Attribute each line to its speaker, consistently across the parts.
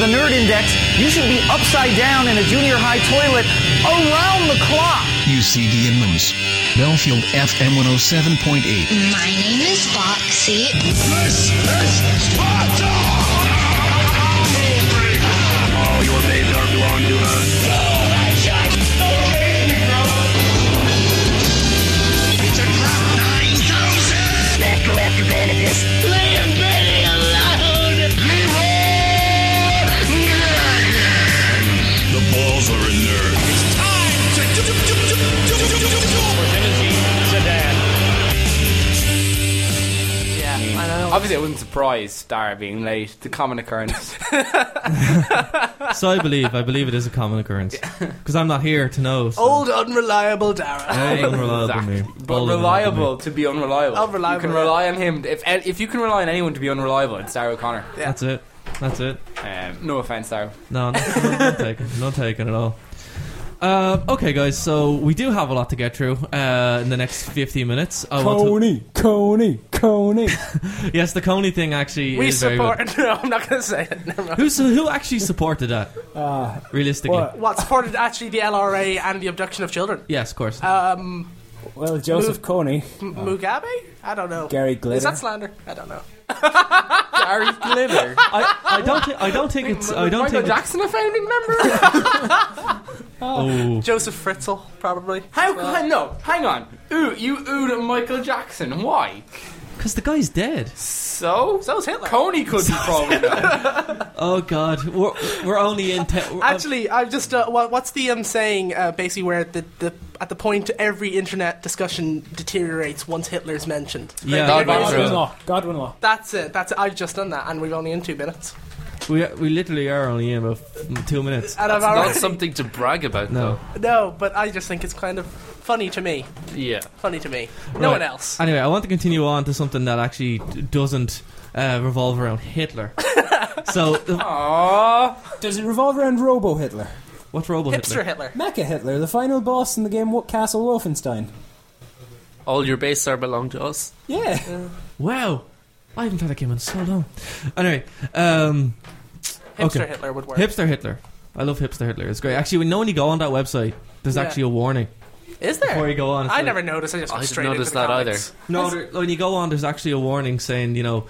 Speaker 1: the Nerd Index, you should be upside down in a junior high toilet around the clock.
Speaker 2: UCD and Memes. Belfield FM 107.8.
Speaker 3: My name is Foxy.
Speaker 4: This is Sparta!
Speaker 5: Obviously, I wouldn't surprise Dara being late. It's a common occurrence.
Speaker 6: So I believe, I believe it is a common occurrence because I'm not here to know. So.
Speaker 7: Old unreliable Dara.
Speaker 6: Old unreliable me.
Speaker 5: But
Speaker 6: Old
Speaker 5: reliable
Speaker 6: me.
Speaker 5: to be unreliable.
Speaker 7: Unreliable,
Speaker 5: You can rely on him. If if you can rely on anyone to be unreliable, it's Sarah O'Connor. Yeah.
Speaker 6: That's it. That's it.
Speaker 5: Um, no offense, Sarah.
Speaker 6: No, no, no, not taken. Not taken at all. Uh, okay, guys. So we do have a lot to get through uh, in the next 15 minutes. I want
Speaker 8: Kony, Kony,
Speaker 6: Kony. yes, the Kony thing actually
Speaker 7: We
Speaker 6: is very good.
Speaker 7: support. No, I'm not going to say it. Never mind.
Speaker 6: Who so who actually supported that?
Speaker 8: Uh,
Speaker 6: Realistically,
Speaker 8: what?
Speaker 7: What supported actually the LRA and the abduction of children?
Speaker 6: yes, of course.
Speaker 7: Um,
Speaker 8: Well, Joseph Kony,
Speaker 7: M- Mugabe? I don't know.
Speaker 8: Gary Glitter.
Speaker 7: Is that slander? I don't know.
Speaker 5: Gary Glitter.
Speaker 6: I, I don't. Thi- I don't think it's. I don't
Speaker 5: Michael
Speaker 6: think. It's,
Speaker 5: Jackson a founding member?
Speaker 6: Oh.
Speaker 7: oh, Josef Fritzl, probably.
Speaker 5: How? can no, hang on. Ooh, you oohed at Michael Jackson. Why?
Speaker 6: Because the guy's dead.
Speaker 5: So?
Speaker 7: So's Hitler.
Speaker 5: Kony could be probably though.
Speaker 6: Oh God, we're, we're only in. Te- we're-
Speaker 7: Actually, I'm just. Uh, what, what's the um, saying? Uh, basically, where the, the at the point every internet discussion deteriorates once Hitler's mentioned.
Speaker 6: Yeah.
Speaker 5: Godwin
Speaker 8: Godwin Law. Godwin Law.
Speaker 7: That's it. That's it. I've just done that, and we've only in two minutes.
Speaker 6: We we literally are only in about two minutes.
Speaker 7: And I've
Speaker 9: Not
Speaker 7: already,
Speaker 9: something to brag about,
Speaker 6: No.
Speaker 7: no, but I just think it's kind of funny to me.
Speaker 9: though. Yeah.
Speaker 7: Funny to me. No
Speaker 6: Right.
Speaker 7: one else.
Speaker 6: Anyway, I want to continue on to something that actually d- doesn't uh, revolve around Hitler. so, uh,
Speaker 5: Aww.
Speaker 8: Does it revolve around Robo Hitler?
Speaker 6: what's Robo
Speaker 7: Hipster
Speaker 6: Hitler?
Speaker 7: Hitler.
Speaker 8: Mecha Hitler, the final boss in the game Wo- Castle Wolfenstein.
Speaker 9: All your base are belong to us.
Speaker 8: Yeah.
Speaker 6: Wow, I haven't played that game in so long. Anyway, um,
Speaker 7: Hipster
Speaker 6: Okay.
Speaker 7: Hitler would work.
Speaker 6: hipster Hitler. I love hipster Hitler. It's great. Actually, when, no, when you go on that website, there's
Speaker 7: Yeah.
Speaker 6: actually a warning
Speaker 7: Is there?
Speaker 6: before you go on.
Speaker 7: I
Speaker 6: like-
Speaker 7: never noticed. I just
Speaker 9: I didn't
Speaker 7: straight
Speaker 9: notice
Speaker 7: into the
Speaker 9: that either.
Speaker 6: No, there, when you go on, there's actually a warning saying, you know,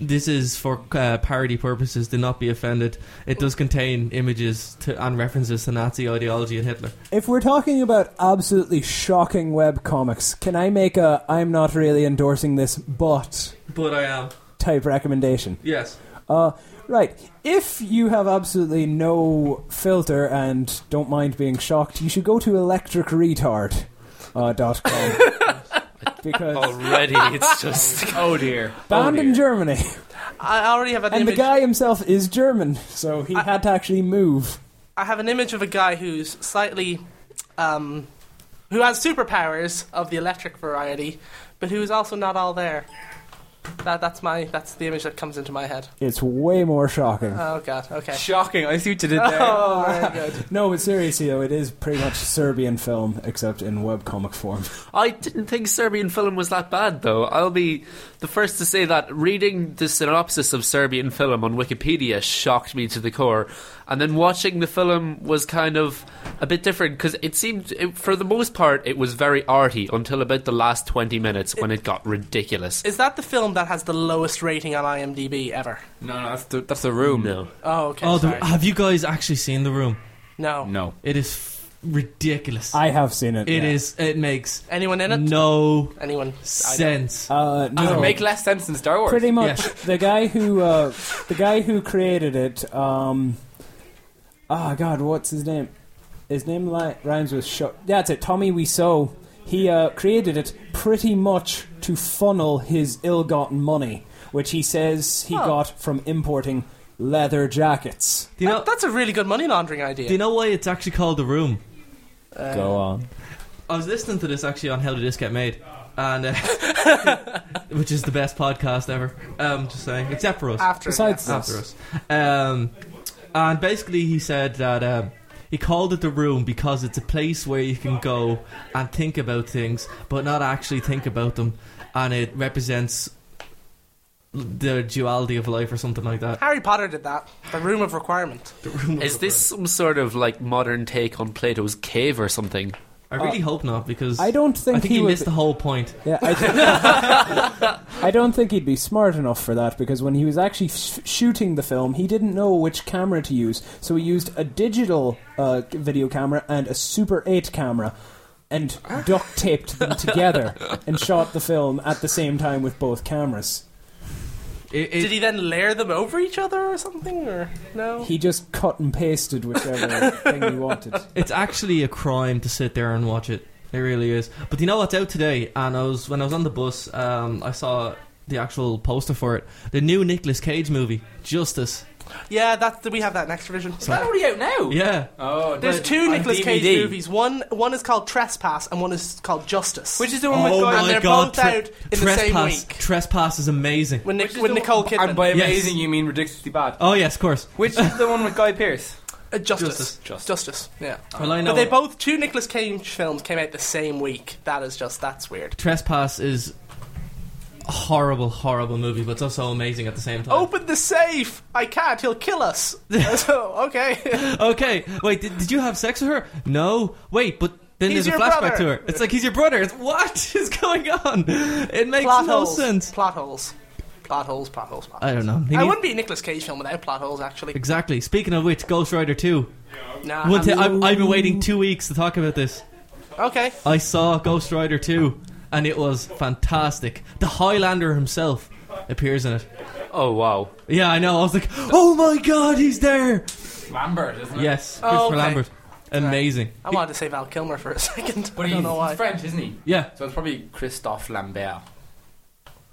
Speaker 6: this is for uh, parody purposes. Do not be offended. It does contain images to, and references to Nazi ideology and Hitler.
Speaker 8: If we're talking about absolutely shocking web comics, can I make a I'm not really endorsing this but
Speaker 6: But I am.
Speaker 8: type recommendation?
Speaker 6: Yes.
Speaker 8: Uh, right. If you have absolutely no filter and don't mind being shocked, you should go to electricretard. Uh, dot com. because
Speaker 9: Already, it's just.
Speaker 5: Oh dear.
Speaker 8: banned in Germany,
Speaker 7: I already have an
Speaker 8: and the guy himself is German, so he had to actually move.
Speaker 7: I have an image of a guy who's slightly, um, who has superpowers of the electric variety, but who is also not all there. That that's my that's the image that comes into my head.
Speaker 8: It's way more shocking.
Speaker 7: Oh god. Okay.
Speaker 5: Shocking. I see what you did there.
Speaker 7: Oh, very good.
Speaker 8: No, but seriously though, it is pretty much Serbian film except in webcomic form.
Speaker 9: I didn't think Serbian film was that bad, though. I'll be the first to say that reading the synopsis of Serbian film on Wikipedia shocked me to the core. And then watching the film was kind of a bit different because it seemed, it, for the most part, it was very arty until about the last 20 minutes when it got ridiculous.
Speaker 7: Is that the film that has the lowest rating on IMDb ever?
Speaker 5: No, no, that's the that's the room.
Speaker 9: No.
Speaker 7: Oh, okay.
Speaker 6: Oh, the, have you guys actually seen The Room?
Speaker 7: no.
Speaker 5: No.
Speaker 6: It is f- ridiculous.
Speaker 8: I have seen it.
Speaker 6: It
Speaker 8: yeah.
Speaker 6: is. It makes
Speaker 7: Anyone in it?
Speaker 6: no
Speaker 7: Anyone? I don't.
Speaker 6: sense.
Speaker 8: Uh,
Speaker 5: Does
Speaker 8: no.
Speaker 5: it make less sense than Star Wars?
Speaker 8: Pretty much.
Speaker 6: Yeah.
Speaker 8: The guy who uh, the guy who created it. Um, oh God, what's his name? His name li- rhymes with sh- That's it. Tommy Wiseau. He uh, created it pretty much to funnel his ill-gotten money, which he says he
Speaker 7: Oh.
Speaker 8: got from importing leather jackets.
Speaker 6: do you know?
Speaker 7: That- that's a really good money laundering idea.
Speaker 6: Do you know why it's actually called The Room?
Speaker 8: Go on.
Speaker 6: I was listening to this actually on How Did This Get Made, and uh, which is the best podcast ever. Um, just saying, except for us.
Speaker 7: After
Speaker 8: Besides
Speaker 7: yeah.
Speaker 6: after us. Um, and basically, he said that um, he called it the room because it's a place where you can go and think about things, but not actually think about them, and it represents the duality of life or something like that.
Speaker 7: Harry Potter did that. The Room of Requirement.
Speaker 9: Is this some sort of like modern take on Plato's cave or something?
Speaker 6: I really hope not because
Speaker 8: I don't think
Speaker 6: I think
Speaker 8: he
Speaker 6: he
Speaker 8: would
Speaker 6: missed the whole point.
Speaker 8: Yeah, I, I don't think he'd be smart enough for that because when he was actually sh- shooting the film, he didn't know which camera to use, so he used a digital uh, video camera and a Super 8 camera and duct taped them together and shot the film at the same time with both cameras.
Speaker 6: It, it,
Speaker 7: Did he then layer them over each other or something? Or no?
Speaker 8: He just cut and pasted whichever thing he wanted.
Speaker 6: it's actually a crime to sit there and watch it. It really is. But you know what's out today? And I was when I was on the bus, um, I saw the actual poster for it. The new Nicolas Cage movie, Justice.
Speaker 7: Yeah, that we have that next revision.
Speaker 5: Is that already out now?
Speaker 6: Yeah.
Speaker 5: Oh,
Speaker 7: There's
Speaker 5: but
Speaker 7: two
Speaker 5: on
Speaker 7: Nicolas Cage
Speaker 5: DVD.
Speaker 7: movies. One one is called Trespass and one is called Justice.
Speaker 5: Which is the one
Speaker 6: Oh
Speaker 5: with
Speaker 6: my
Speaker 5: Guy
Speaker 7: and they're
Speaker 6: god!
Speaker 7: both out in the same
Speaker 6: Trespass.
Speaker 7: week.
Speaker 6: Trespass is amazing.
Speaker 7: when, Nic-
Speaker 5: Which is
Speaker 7: with
Speaker 5: the
Speaker 7: Nicole
Speaker 5: one-
Speaker 7: Kidman.
Speaker 5: And by
Speaker 6: Yes.
Speaker 5: amazing, you mean ridiculously bad.
Speaker 6: Oh yes, of course.
Speaker 5: Which is the one with Guy Pearce?
Speaker 7: Uh, Justice.
Speaker 5: Justice. Justice.
Speaker 7: Justice. Yeah.
Speaker 6: Well, I know.
Speaker 7: But they both two Nicolas Cage films came out the same week. That is just that's weird.
Speaker 6: Trespass is a horrible, horrible movie, but it's also amazing at the same time.
Speaker 7: Open the safe! I can't. He'll kill us. so okay.
Speaker 6: Okay, wait, did, did you have sex with her? No. Wait, but then
Speaker 7: He's
Speaker 6: there's a flashback
Speaker 7: brother.
Speaker 6: to her. It's like he's your brother. It's, what is going on? It makes
Speaker 7: plot
Speaker 6: no
Speaker 7: holes.
Speaker 6: sense.
Speaker 7: Plot holes. Plot holes. Plot holes. Plot holes.
Speaker 6: I don't know. He
Speaker 7: I
Speaker 6: need-
Speaker 7: wouldn't be a Nicolas Cage film without plot holes. Actually,
Speaker 6: Exactly. Speaking of which, Ghost Rider 2.
Speaker 7: nah.
Speaker 6: One thing, I've, I've been waiting two weeks to talk about this.
Speaker 7: okay.
Speaker 6: I saw Ghost Rider 2, and it was fantastic. The Highlander himself appears in it.
Speaker 9: Oh wow!
Speaker 6: Yeah, I know. I was like, oh my god, he's there!
Speaker 5: Lambert, isn't it?
Speaker 6: Yes,
Speaker 7: Oh, okay.
Speaker 6: Lambert. Amazing.
Speaker 7: I wanted to say Val Kilmer for a second.
Speaker 5: But
Speaker 7: I
Speaker 5: he's,
Speaker 7: don't know why.
Speaker 5: he's French, isn't he?
Speaker 6: Yeah.
Speaker 5: So it's probably Christophe Lambert.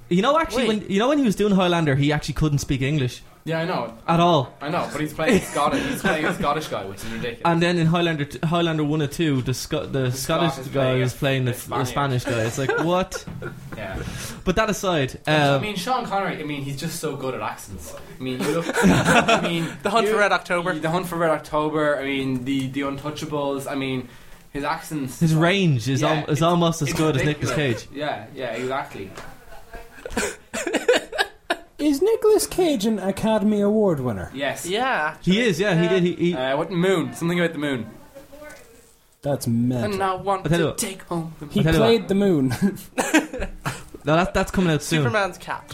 Speaker 6: You know, actually,
Speaker 7: Wait.
Speaker 6: when you know when he was doing Highlander, he actually couldn't speak English
Speaker 5: Yeah, I know.
Speaker 6: at all.
Speaker 5: I know, but he's playing Scottish. He's playing a Scottish guy, which is ridiculous.
Speaker 6: And then in Highlander, t- Highlander one or two, the Sco- the, Scottish
Speaker 5: Scot is
Speaker 6: guy
Speaker 5: playing
Speaker 6: was
Speaker 5: a-
Speaker 6: playing the,
Speaker 5: a
Speaker 6: the Spanish guy. It's like what?
Speaker 5: yeah.
Speaker 6: But that aside,
Speaker 5: I
Speaker 6: um,
Speaker 5: mean, Sean Connery. I mean, he's just so good at accents. I mean, you look. I mean,
Speaker 7: The Hunt for Red October.
Speaker 5: The Hunt for Red October. I mean, the the Untouchables. I mean, his accents.
Speaker 6: his range is
Speaker 5: Yeah,
Speaker 6: al- is almost as
Speaker 5: it's
Speaker 6: good as. Nicolas Cage.
Speaker 5: Yeah, yeah, exactly.
Speaker 8: Is Nicolas Cage an Academy Award winner?
Speaker 5: Yes.
Speaker 7: Yeah.
Speaker 6: He is, yeah, he did. He, he
Speaker 5: Uh, what moon? Something about the moon.
Speaker 8: That's
Speaker 5: And
Speaker 8: mad.
Speaker 5: I want
Speaker 6: I tell you
Speaker 5: to
Speaker 6: what.
Speaker 5: take home. The
Speaker 8: He
Speaker 6: I'll tell you what.
Speaker 8: played the moon.
Speaker 6: no, that, that's coming out soon.
Speaker 7: Superman's cap.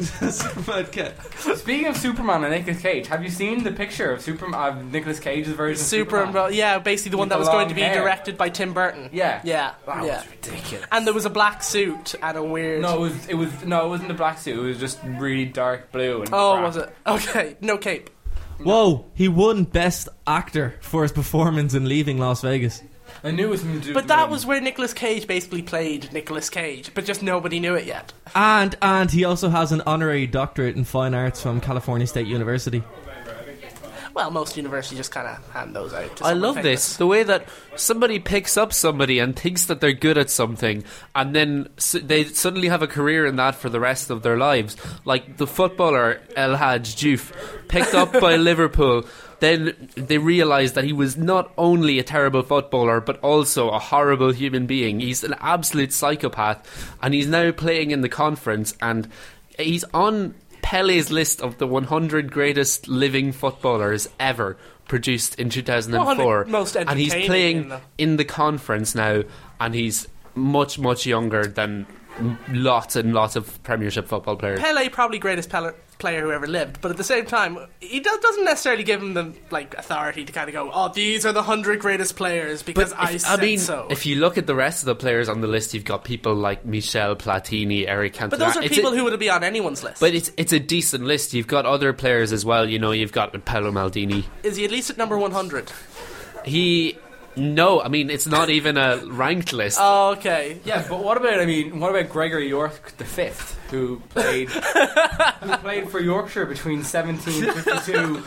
Speaker 6: Superman.
Speaker 5: Speaking of Superman and Nicolas Cage, have you seen the picture of Superman of Nicolas Cage's version? of Superman?
Speaker 7: yeah, basically the one
Speaker 5: With
Speaker 7: that
Speaker 5: the
Speaker 7: was going to be
Speaker 5: hair.
Speaker 7: directed by Tim Burton.
Speaker 5: Yeah.
Speaker 7: Yeah,
Speaker 5: That
Speaker 7: yeah.
Speaker 5: was ridiculous.
Speaker 7: And there was a black suit and a weird.
Speaker 5: No, it was it was no, it wasn't a black suit. It was just really dark blue. And
Speaker 7: Oh,
Speaker 5: crap.
Speaker 7: was it? Okay, no cape.
Speaker 6: Whoa, he won Best Actor for his performance in Leaving Las Vegas.
Speaker 5: I knew it was something to do.
Speaker 7: But
Speaker 5: with
Speaker 7: that was where Nicolas Cage basically played Nicolas Cage, but just nobody knew it yet.
Speaker 6: And and he also has an honorary doctorate in fine arts from California State University.
Speaker 7: Well, most universities just kind of hand those out. To
Speaker 9: I love
Speaker 7: famous.
Speaker 9: this. The way that somebody picks up somebody and thinks that they're good at something, and then s- they suddenly have a career in that for the rest of their lives. Like the footballer El Hadj Diouf, picked up by Liverpool. Then they realised that he was not only a terrible footballer, but also a horrible human being. He's an absolute psychopath, and he's now playing in the conference, and he's on Pele's list of the 100 greatest living footballers ever produced in 2004
Speaker 7: 100 most
Speaker 9: and he's playing
Speaker 7: in the-
Speaker 9: in the conference now and he's much much younger than lots and lots of premiership football players
Speaker 7: Pele probably greatest pel- player who ever lived, but at the same time, he do- doesn't necessarily give him the like authority to kind of go, "Oh, these are the hundred greatest players because I
Speaker 9: if-
Speaker 7: said
Speaker 9: mean,
Speaker 7: so."
Speaker 9: if you look at the rest of the players on the list, you've got people like Michel Platini, Eric Cantona.
Speaker 7: but those are
Speaker 9: It's
Speaker 7: people
Speaker 9: a,
Speaker 7: who would be on anyone's list.
Speaker 9: But it's it's a decent list. You've got other players as well. You know, you've got Paolo Maldini.
Speaker 7: Is he at least at number one hundred?
Speaker 9: He no, I mean it's not even a ranked list.
Speaker 7: Oh, okay.
Speaker 5: Yeah, but what about I mean, what about Gregory York the fifth, who played who played for Yorkshire between 1752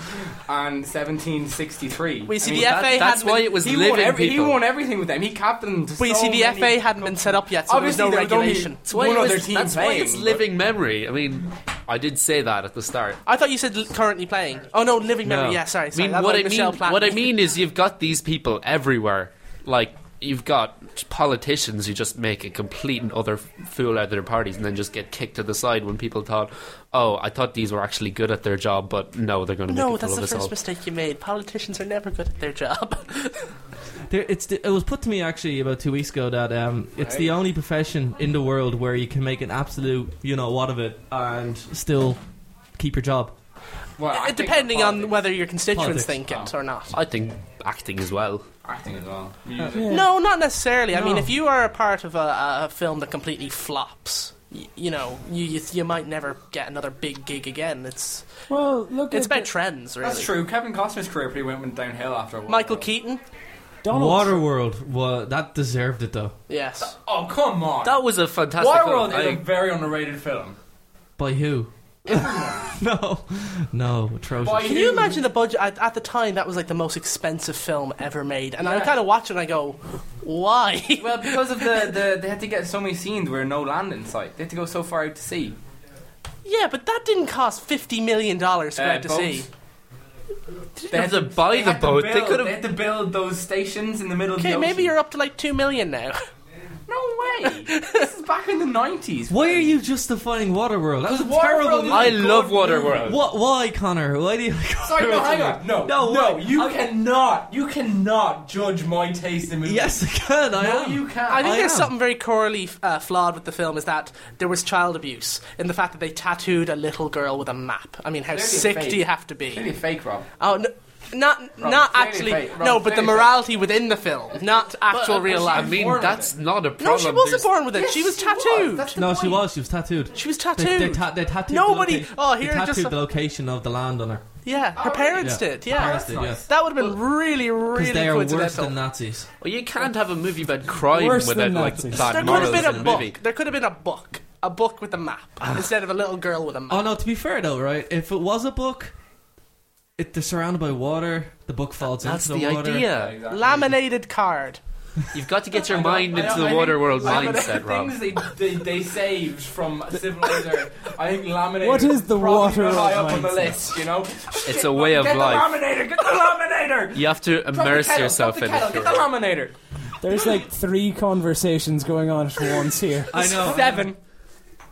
Speaker 5: and 1763?
Speaker 7: We see
Speaker 5: I mean,
Speaker 7: the
Speaker 5: that-
Speaker 7: FA
Speaker 9: that's
Speaker 7: hadn't
Speaker 9: why
Speaker 7: been,
Speaker 9: it was
Speaker 5: he
Speaker 9: living
Speaker 5: won, every, he won everything with them. He captained.
Speaker 7: But you
Speaker 5: so
Speaker 7: see, the FA hadn't been set up yet, so there was no
Speaker 5: there was only
Speaker 7: regulation.
Speaker 9: That's why,
Speaker 5: one
Speaker 9: it was-
Speaker 5: other team
Speaker 9: that's why it's living memory. I mean, I did say that at the start.
Speaker 7: I thought you said l- currently playing. Oh no, living memory. Yeah, sorry.
Speaker 9: I mean, what I
Speaker 7: Michelle
Speaker 9: mean, what I mean is, you've got these people everywhere, like you've got politicians who just make a complete and utter fool out of their parties and then just get kicked to the side when people thought, oh, I thought these were actually good at their job, but no, they're going to make
Speaker 7: No,
Speaker 9: a
Speaker 7: that's
Speaker 9: fool
Speaker 7: the
Speaker 9: of us all.
Speaker 7: first mistake you made. Politicians are never good at their job.
Speaker 6: There, it's it was put to me actually about two weeks ago that um, it's the only profession in the world where you can make an absolute you know what of it and still keep your job.
Speaker 5: Well,
Speaker 7: Uh,
Speaker 5: acting
Speaker 7: Depending
Speaker 5: or
Speaker 7: on whether your constituents
Speaker 6: Politics.
Speaker 7: think it or not.
Speaker 9: I think acting as well.
Speaker 5: acting as well.
Speaker 8: Yeah.
Speaker 7: No, not necessarily. I mean,
Speaker 6: No.
Speaker 7: if you are a part of a, a film that completely flops, y- you know, you, you you might never get another big gig again. It's
Speaker 8: Well, look
Speaker 7: it's
Speaker 8: at
Speaker 7: about
Speaker 8: the-
Speaker 7: trends, really.
Speaker 5: That's true. Kevin Costner's career pretty went, went downhill after a while.
Speaker 7: Michael Keaton,
Speaker 8: Donald
Speaker 6: Waterworld, well, that deserved it though.
Speaker 7: yes.
Speaker 5: Oh come on!
Speaker 9: That was a fantastic
Speaker 5: Waterworld
Speaker 9: film.
Speaker 5: is a
Speaker 9: I-
Speaker 5: very underrated film.
Speaker 6: By who? no, no, atrocious.
Speaker 5: By
Speaker 7: Can you imagine the budget at, at the time? That was like the most expensive film ever made, and I
Speaker 5: Yeah.
Speaker 7: kind of watch it and I go, "Why?"
Speaker 5: Well, because of the, the they had to get so many scenes where no land in sight. They had to go so far out to sea.
Speaker 7: yeah, but that didn't cost fifty million dollars to go
Speaker 5: Uh,
Speaker 7: out to
Speaker 5: boats.
Speaker 7: sea.
Speaker 9: They had to buy the
Speaker 5: had to
Speaker 9: boat. They
Speaker 5: build-
Speaker 9: could have.
Speaker 5: had to build those stations in the middle of
Speaker 7: Okay,
Speaker 5: the ocean.
Speaker 7: maybe you're up to like two million now.
Speaker 5: No way! this is back in the nineties.
Speaker 6: Why are you justifying Waterworld? That was a terrible
Speaker 5: is
Speaker 6: movie.
Speaker 9: I love. Waterworld.
Speaker 6: What? Why, Connor? Why do you?
Speaker 5: Sorry, no, hang on. No,
Speaker 6: No,
Speaker 5: no, you
Speaker 6: I-
Speaker 5: cannot, you cannot judge my taste in movies.
Speaker 6: Yes, I can. I
Speaker 5: no,
Speaker 6: am.
Speaker 5: you can't.
Speaker 7: I think
Speaker 6: I
Speaker 7: there's
Speaker 6: am.
Speaker 7: something very corally uh, flawed with the film is that there was child abuse in the fact that they tattooed a little girl with a map. I mean, how
Speaker 5: Clearly
Speaker 7: sick do you have to
Speaker 5: Clearly
Speaker 7: be?
Speaker 5: fake, Rob.
Speaker 7: Oh, no, not
Speaker 5: Rob,
Speaker 7: not
Speaker 5: clearly
Speaker 7: actually.
Speaker 5: fake. Rob,
Speaker 7: no, but the
Speaker 5: clearly
Speaker 7: morality within the film, not actual
Speaker 9: But,
Speaker 7: real
Speaker 9: I
Speaker 7: life.
Speaker 9: mean, that's
Speaker 5: it.
Speaker 9: not a problem.
Speaker 7: no, she wasn't
Speaker 9: There's-
Speaker 7: born with it.
Speaker 5: Yes,
Speaker 7: she was
Speaker 5: she was.
Speaker 7: tattooed.
Speaker 5: That's
Speaker 6: No, she was. She was tattooed.
Speaker 7: She was
Speaker 6: They,
Speaker 7: tattooed.
Speaker 6: they, ta- they tattooed.
Speaker 7: Nobody-
Speaker 6: The loca-
Speaker 7: oh,
Speaker 6: they
Speaker 7: here,
Speaker 6: tattooed
Speaker 7: just a-
Speaker 6: the location of the land on her.
Speaker 7: yeah, her oh, parents
Speaker 6: Yeah.
Speaker 7: did. Yeah,
Speaker 6: Parents did,
Speaker 5: nice.
Speaker 6: yes.
Speaker 7: that would have been really, really
Speaker 6: Because they are worse than Nazis.
Speaker 9: Well, you can't have a movie about crime
Speaker 8: Worse
Speaker 9: without
Speaker 8: than
Speaker 9: like
Speaker 8: Nazis.
Speaker 9: bad
Speaker 7: there could
Speaker 9: morals
Speaker 7: have been
Speaker 9: in
Speaker 7: a
Speaker 9: a
Speaker 7: book.
Speaker 9: movie.
Speaker 7: There could have been a book, a book with a map ah. instead of a little girl with a map.
Speaker 6: Oh no! To be fair though, right? If it was a book, it they're surrounded by water. The book falls
Speaker 9: That's
Speaker 6: into
Speaker 9: the
Speaker 6: the, water.
Speaker 9: idea.
Speaker 5: Exactly.
Speaker 7: Laminated card.
Speaker 9: You've got to get your mind
Speaker 5: I know-
Speaker 9: into the
Speaker 5: I think
Speaker 9: Waterworld mindset, Rob.
Speaker 5: Things they, they, they saved from civilized Earth. I think laminated.
Speaker 8: What is the
Speaker 5: probably
Speaker 8: Waterworld
Speaker 5: high up on the
Speaker 8: mindset?
Speaker 5: list? You know,
Speaker 9: It's a way of
Speaker 5: get
Speaker 9: life.
Speaker 5: the laminator. Get the laminator.
Speaker 9: You have to
Speaker 5: Drop the
Speaker 9: immerse
Speaker 5: kettle,
Speaker 9: yourself
Speaker 5: drop the
Speaker 9: in
Speaker 5: kettle,
Speaker 9: it.
Speaker 5: Get the laminator.
Speaker 8: There's like three conversations going on at once here.
Speaker 6: I know.
Speaker 7: Seven.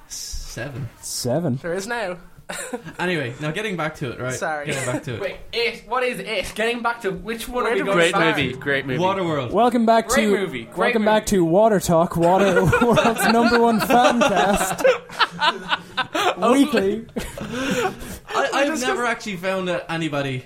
Speaker 6: Seven.
Speaker 8: Seven.
Speaker 7: There is now.
Speaker 6: Anyway, now getting back to it, right?
Speaker 7: Sorry.
Speaker 6: Getting back to it.
Speaker 5: Wait, it. What is it? Getting back to which one
Speaker 7: Where
Speaker 5: are we
Speaker 7: do
Speaker 5: going
Speaker 7: we
Speaker 9: Great
Speaker 5: back?
Speaker 9: movie, great movie.
Speaker 6: Waterworld.
Speaker 8: Welcome back
Speaker 5: Great
Speaker 8: to
Speaker 5: movie, great
Speaker 8: welcome
Speaker 5: movie.
Speaker 8: back to Water Talk, Water World's number one fan cast. Oh. Weekly.
Speaker 6: I, I've never actually found anybody,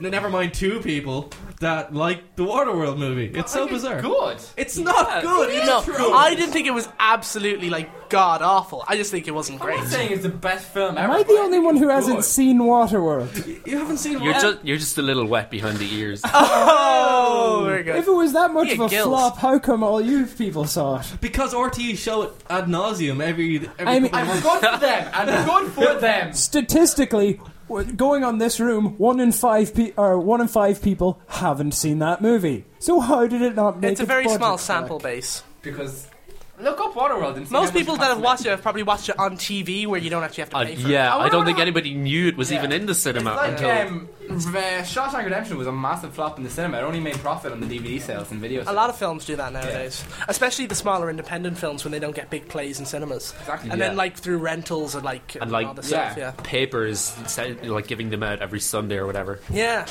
Speaker 6: never mind two people, that like the Waterworld movie. It's so bizarre.
Speaker 5: Good.
Speaker 6: It's not good. It's
Speaker 7: No,
Speaker 6: atrocious.
Speaker 7: I didn't think it was absolutely like god awful. I just think it wasn't
Speaker 5: I'm
Speaker 7: great.
Speaker 5: not saying it's the best film
Speaker 8: Am
Speaker 5: ever.
Speaker 8: I
Speaker 5: but
Speaker 8: the only one who hasn't
Speaker 5: good.
Speaker 8: seen Waterworld?
Speaker 6: You haven't seen.
Speaker 9: You're
Speaker 6: Wa-
Speaker 9: just you're just a little wet behind the ears.
Speaker 7: Oh, very
Speaker 8: If it was that much
Speaker 7: Yeah,
Speaker 8: of a
Speaker 7: gills.
Speaker 8: flop, how come all you people saw it?
Speaker 6: because RTE show it ad nauseum every every
Speaker 8: I mean-
Speaker 6: couple of
Speaker 5: And
Speaker 6: months.
Speaker 5: good for them. And good for them.
Speaker 8: Statistically, w- going on this room, one in five pe- or one in five people haven't seen that movie. So how did it not make?
Speaker 7: It's a very small
Speaker 8: back?
Speaker 7: sample base.
Speaker 5: Because look up Waterworld and see how
Speaker 7: Most
Speaker 5: much
Speaker 7: people
Speaker 5: it
Speaker 7: that have
Speaker 5: costs
Speaker 7: watched it have probably watched it on TV where you don't actually have to
Speaker 9: Uh,
Speaker 7: pay for
Speaker 9: yeah,
Speaker 5: I
Speaker 9: I don't
Speaker 5: wonder
Speaker 9: think
Speaker 5: how-
Speaker 9: anybody knew it was
Speaker 5: Yeah.
Speaker 9: even in the cinema
Speaker 5: It's like
Speaker 9: until
Speaker 5: um, Shawshank Redemption was a massive flop in the cinema. It only made profit on the DVD sales and video
Speaker 7: it. A lot of films do that nowadays, especially the smaller independent films when they don't get big plays in cinemas.
Speaker 5: Exactly,
Speaker 7: And
Speaker 9: yeah.
Speaker 7: then like through rentals and like
Speaker 9: And, like,
Speaker 7: all this stuff.
Speaker 5: yeah.
Speaker 7: Yeah.
Speaker 9: papers sa- like giving them out every Sunday or whatever.
Speaker 7: Yeah.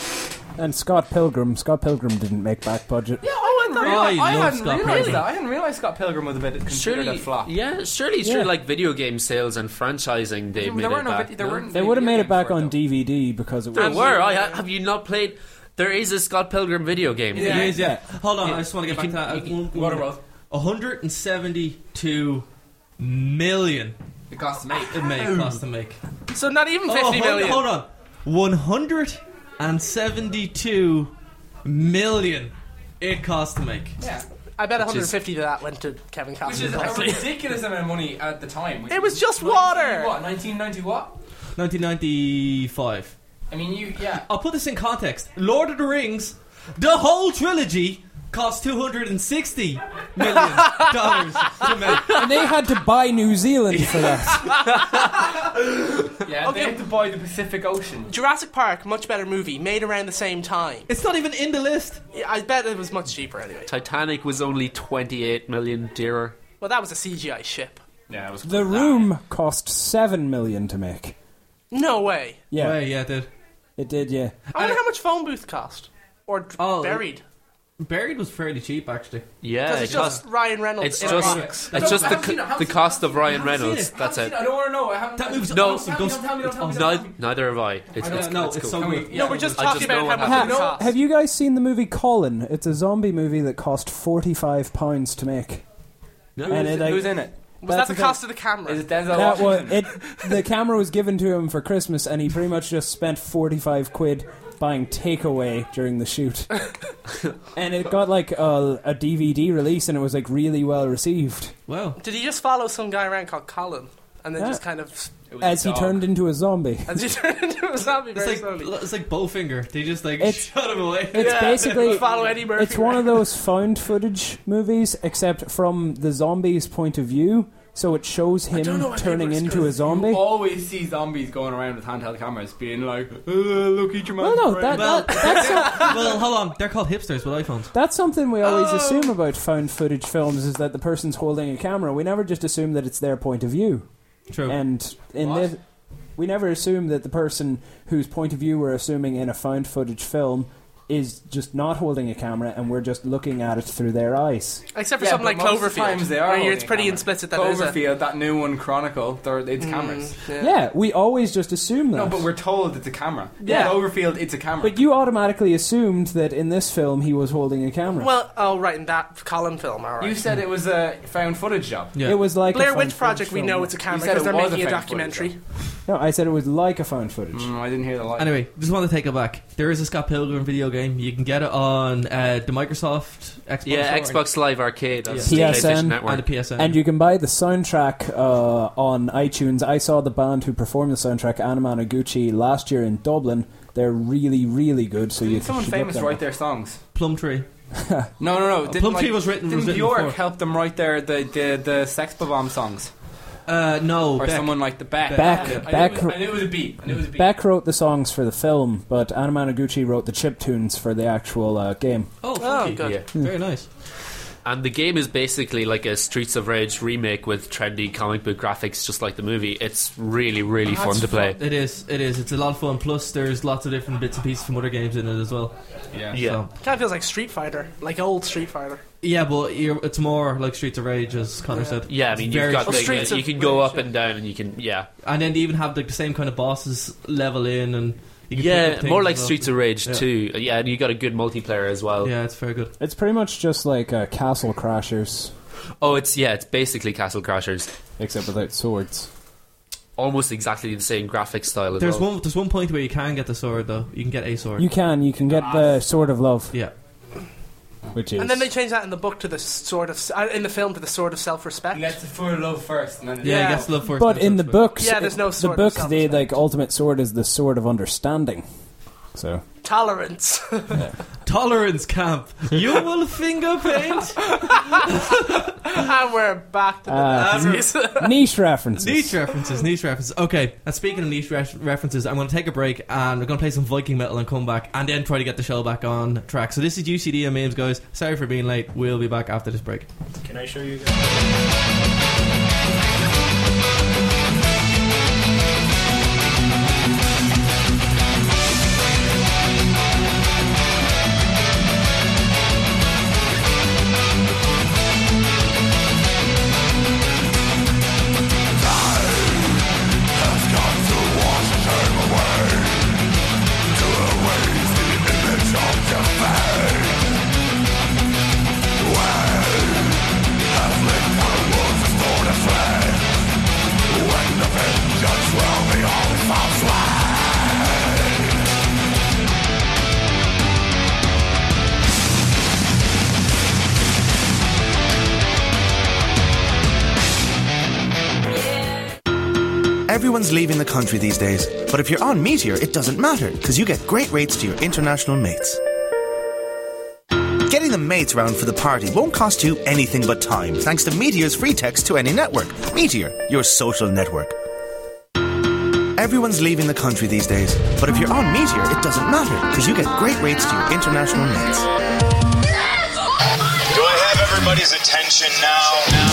Speaker 8: And Scott Pilgrim, Scott Pilgrim didn't make back budget.
Speaker 5: Yeah, I hadn't,
Speaker 6: Oh,
Speaker 5: realized,
Speaker 6: I
Speaker 5: I hadn't
Speaker 6: Scott
Speaker 5: realized
Speaker 6: Pilgrim.
Speaker 5: that. I hadn't realized Scott Pilgrim was a bit considered
Speaker 9: Surely,
Speaker 5: a flop.
Speaker 9: yeah, surely
Speaker 8: Yeah.
Speaker 9: through like video game sales and franchising, they
Speaker 5: There
Speaker 9: made
Speaker 5: were
Speaker 9: it
Speaker 5: no
Speaker 9: back.
Speaker 5: vid- there
Speaker 9: no?
Speaker 8: They would have made it back on
Speaker 5: though.
Speaker 8: DVD because it
Speaker 9: There
Speaker 8: was.
Speaker 9: were. I have you not played? There is a Scott Pilgrim video game.
Speaker 6: It is, yeah. Hold on, I just want to get
Speaker 9: You
Speaker 6: back
Speaker 9: can-
Speaker 6: to
Speaker 9: you
Speaker 6: that.
Speaker 5: Waterworld.
Speaker 6: 172 million
Speaker 5: It cost to make.
Speaker 6: it may cost to make.
Speaker 7: So not even
Speaker 6: Oh,
Speaker 7: fifty
Speaker 6: hold,
Speaker 7: million.
Speaker 6: hold on. 172 million it cost to make.
Speaker 5: Yeah.
Speaker 7: I bet 150 of that went to Kevin
Speaker 5: Which
Speaker 7: Costner.
Speaker 5: is a
Speaker 7: directly.
Speaker 5: ridiculous amount of money at the time. which
Speaker 7: It was just water.
Speaker 5: What? 1990 what?
Speaker 6: 1995.
Speaker 5: I mean, you yeah.
Speaker 6: I'll put this in context. Lord of the Rings, the whole trilogy cost 260 million dollars to make.
Speaker 8: And they had to buy New Zealand for that.
Speaker 5: Yeah,
Speaker 7: Okay.
Speaker 5: they had to buy the Pacific Ocean.
Speaker 7: Jurassic Park, much better movie, made around the same time.
Speaker 6: It's not even in the list.
Speaker 7: Yeah, I bet it was much cheaper anyway.
Speaker 9: Titanic was only 28 million dearer.
Speaker 7: Well, that was a CGI ship.
Speaker 5: Yeah, it was
Speaker 8: The Room cost seven million to make.
Speaker 7: No way.
Speaker 8: Yeah,
Speaker 6: Right, yeah, it did.
Speaker 8: it did. Yeah,
Speaker 7: I wonder how much phone booth cost. Or d-
Speaker 6: Oh,
Speaker 7: buried.
Speaker 6: Buried was fairly cheap, actually.
Speaker 9: Yeah,
Speaker 7: Because
Speaker 9: it
Speaker 7: it's just
Speaker 9: cost.
Speaker 7: Ryan Reynolds
Speaker 9: It's
Speaker 7: in
Speaker 9: just
Speaker 7: a box.
Speaker 9: it's just the,
Speaker 5: seen it,
Speaker 9: co- the cost of Ryan Reynolds.
Speaker 6: it,
Speaker 9: That's it.
Speaker 5: I don't want to know. I haven't.
Speaker 6: That movie's
Speaker 9: No.
Speaker 6: awesome.
Speaker 5: Tell me,
Speaker 6: Go
Speaker 5: don't tell me, don't tell me, don't tell me.
Speaker 9: Neither, neither have I. It's,
Speaker 6: I
Speaker 9: it's,
Speaker 6: don't know.
Speaker 9: it's
Speaker 6: It's
Speaker 9: cool.
Speaker 6: so
Speaker 5: Can we-
Speaker 6: good.
Speaker 7: No, we're just
Speaker 9: I
Speaker 7: talking
Speaker 9: just know
Speaker 7: about
Speaker 9: what
Speaker 7: how much
Speaker 9: happened.
Speaker 7: it
Speaker 8: Ha-
Speaker 7: cost.
Speaker 8: have you guys seen the movie Colin? It's a zombie movie that cost forty-five pounds to make.
Speaker 9: No.
Speaker 8: And
Speaker 5: Who's,
Speaker 8: it, like,
Speaker 5: who's in it?
Speaker 7: Was that
Speaker 8: That's
Speaker 7: the
Speaker 8: the
Speaker 7: cost of the camera?
Speaker 5: Is it Denzel
Speaker 8: That was
Speaker 5: Washington?
Speaker 8: it. The camera was given to him for Christmas, and he pretty much just spent forty-five quid buying takeaway during the shoot. and it got like a, a DVD release, and it was like really well received.
Speaker 6: Wow.
Speaker 7: Did he just follow some guy around called Colin? And then
Speaker 8: Yeah.
Speaker 7: just kind of.
Speaker 5: It was
Speaker 8: As
Speaker 5: a
Speaker 8: he
Speaker 5: dog.
Speaker 8: turned into a zombie.
Speaker 7: As he turned into a zombie
Speaker 6: It's
Speaker 7: very
Speaker 6: like
Speaker 7: slowly.
Speaker 6: it's like Bowfinger. They just like
Speaker 8: It's-
Speaker 6: shot him away.
Speaker 8: It's
Speaker 7: Yeah,
Speaker 8: basically
Speaker 7: follow Eddie Murphy.
Speaker 8: it's one of those found footage movies, except from the zombie's point of view. So it shows him turning into a zombie.
Speaker 5: You
Speaker 8: zombie.
Speaker 5: always see zombies going around with handheld cameras, being like, "Uh, "Look, eat your
Speaker 8: Well,
Speaker 5: man's
Speaker 8: no, that,
Speaker 6: Well-
Speaker 8: that, that's, some-
Speaker 6: well, hold on. They're called hipsters with iPhones.
Speaker 8: that's something we always
Speaker 7: Oh.
Speaker 8: assume about found footage films is that the person's holding a camera. We never just assume that it's their point of view.
Speaker 6: True.
Speaker 8: And in
Speaker 5: What?
Speaker 8: this, we never assume that the person whose point of view we're assuming in a found footage film is just not holding a camera, and we're just looking at it through their eyes.
Speaker 7: Except for
Speaker 5: Yeah,
Speaker 7: something
Speaker 5: but
Speaker 7: like
Speaker 5: most
Speaker 7: Cloverfield.
Speaker 5: times they are
Speaker 7: where
Speaker 5: holding
Speaker 7: it's
Speaker 5: a
Speaker 7: pretty
Speaker 5: camera.
Speaker 7: explicit that it is a.
Speaker 5: Cloverfield, that new one, Chronicle, they're, it's mm, cameras.
Speaker 7: Yeah.
Speaker 8: Yeah, we always just assume that.
Speaker 5: No, but we're told it's a camera.
Speaker 8: Yeah.
Speaker 5: Cloverfield, it's a camera.
Speaker 8: But you automatically assumed that in this film he was holding a camera.
Speaker 7: Well, oh, right, in that Colin film, alright.
Speaker 5: you said it was a found footage job.
Speaker 6: yeah.
Speaker 8: it was like a
Speaker 7: Blair
Speaker 8: found
Speaker 7: Witch
Speaker 8: footage
Speaker 7: Project, we
Speaker 8: film.
Speaker 7: know it's a camera
Speaker 5: said
Speaker 7: because
Speaker 5: it
Speaker 7: they're
Speaker 5: was
Speaker 7: making
Speaker 5: a
Speaker 7: a
Speaker 5: found footage
Speaker 7: documentary.
Speaker 8: No, I said it was like a found footage.
Speaker 5: Mm, I didn't hear the line.
Speaker 6: Anyway, just want to take it back. There is a Scott Pilgrim video game. You can get it on uh, the Microsoft Xbox.
Speaker 9: Yeah,
Speaker 6: store
Speaker 9: Xbox Live Arcade. That's
Speaker 8: Yeah. PSN.
Speaker 9: PlayStation
Speaker 6: and the PSN.
Speaker 8: And you can buy the soundtrack uh, on iTunes. I saw the band who performed the soundtrack, Anamanaguchi, last year in Dublin. They're really, really good. So you
Speaker 5: Didn't someone famous write their songs?
Speaker 6: Plumtree.
Speaker 5: No, no, no. Didn't,
Speaker 6: Plum
Speaker 5: like,
Speaker 6: Tree was written-
Speaker 5: Didn't
Speaker 6: was written
Speaker 5: Bjork
Speaker 6: before.
Speaker 5: help them write their the the, the Sex Bomb songs,
Speaker 6: Uh, no,
Speaker 5: or
Speaker 6: Beck.
Speaker 5: someone like the Beck?
Speaker 8: Beck.
Speaker 5: I knew,
Speaker 8: Beck-
Speaker 5: it was, I knew it was a beat. I knew it was a beat.
Speaker 8: Beck wrote the songs for the film, but Anamanaguchi wrote the chip tunes for the actual uh, game.
Speaker 6: Oh,
Speaker 7: Oh,
Speaker 6: funky.
Speaker 7: good.
Speaker 9: Yeah.
Speaker 6: Very nice.
Speaker 9: And the game is basically like a Streets of Rage remake with trendy comic book graphics, just like the movie. It's really, really fun to play.
Speaker 6: It is. It is. It's a lot of fun. Plus, there's lots of different bits and pieces from other games in it as well.
Speaker 5: Yeah.
Speaker 9: Yeah.
Speaker 6: So,
Speaker 7: Kind of feels like Street Fighter, like old Street Fighter.
Speaker 6: Yeah, but you're, it's more like Streets of Rage, as Connor said.
Speaker 9: Yeah, I mean, you've
Speaker 6: very
Speaker 9: got
Speaker 7: Oh,
Speaker 9: the,
Speaker 7: Streets
Speaker 9: you can go
Speaker 7: Rage,
Speaker 9: up
Speaker 7: yeah.
Speaker 9: and down, and you can yeah,
Speaker 6: And then they even have like the same kind of bosses level in, and you can
Speaker 9: yeah, more like. Streets of Rage
Speaker 6: Yeah.
Speaker 9: too. Yeah, and you got a good multiplayer as well.
Speaker 6: Yeah, it's very good.
Speaker 8: It's pretty much just like uh, Castle Crashers,
Speaker 9: Oh, it's yeah, it's basically Castle Crashers,
Speaker 8: except without swords.
Speaker 9: almost exactly the same graphic style as
Speaker 6: There's
Speaker 9: well.
Speaker 6: one. There's one point where you can get the sword though. You can get a sword.
Speaker 8: You can, you can get the Sword of Love,
Speaker 6: yeah.
Speaker 8: Which is.
Speaker 7: And then they change that in the book to the sword of uh, in the film to the sword of self-respect.
Speaker 5: Let's for love first, and then
Speaker 6: Yeah,
Speaker 7: Yeah.
Speaker 6: he gets love first.
Speaker 8: but in the books,
Speaker 7: Yeah, there's no
Speaker 8: the
Speaker 7: sword of
Speaker 8: book, the
Speaker 7: self-respect.
Speaker 8: like ultimate sword is the sword of understanding. So
Speaker 7: Tolerance.
Speaker 6: tolerance camp. You will finger paint.
Speaker 7: and we're back to the
Speaker 8: Uh,
Speaker 7: Nazis.
Speaker 8: niche references.
Speaker 6: niche references. Niche references. Okay. And speaking of niche re- references, I'm going to take a break and we're going to play some Viking metal and come back and then try to get the show back on track. So this is UCD and memes, guys. Sorry for being late. We'll be back after this break.
Speaker 10: Can I show you guys?
Speaker 11: Everyone's leaving the country these days, but if you're on Meteor, it doesn't matter because you get great rates to your international mates. Getting the mates round for the party won't cost you anything but time thanks to Meteor's free text to any network. Meteor, your social network. Everyone's leaving the country these days. But if you're on Meteor, it doesn't matter because you get great rates to your international mates.
Speaker 4: Do I have everybody's attention now?
Speaker 12: The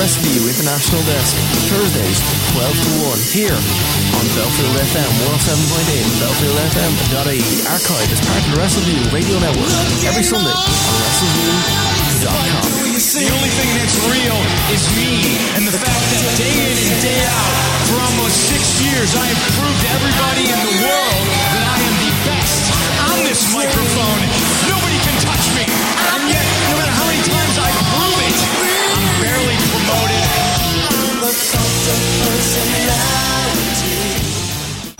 Speaker 12: Rescue International Desk, Thursdays, 12 to 1, here on Belfield FM 107.8 and BelfieldFM.ie. Archived as part of the Wrestleview Radio Network every Sunday on WrestleView.com.
Speaker 4: The only thing that's real is me and the fact that day in and day out for almost six years I have proved to everybody in the world that I am the best on this microphone.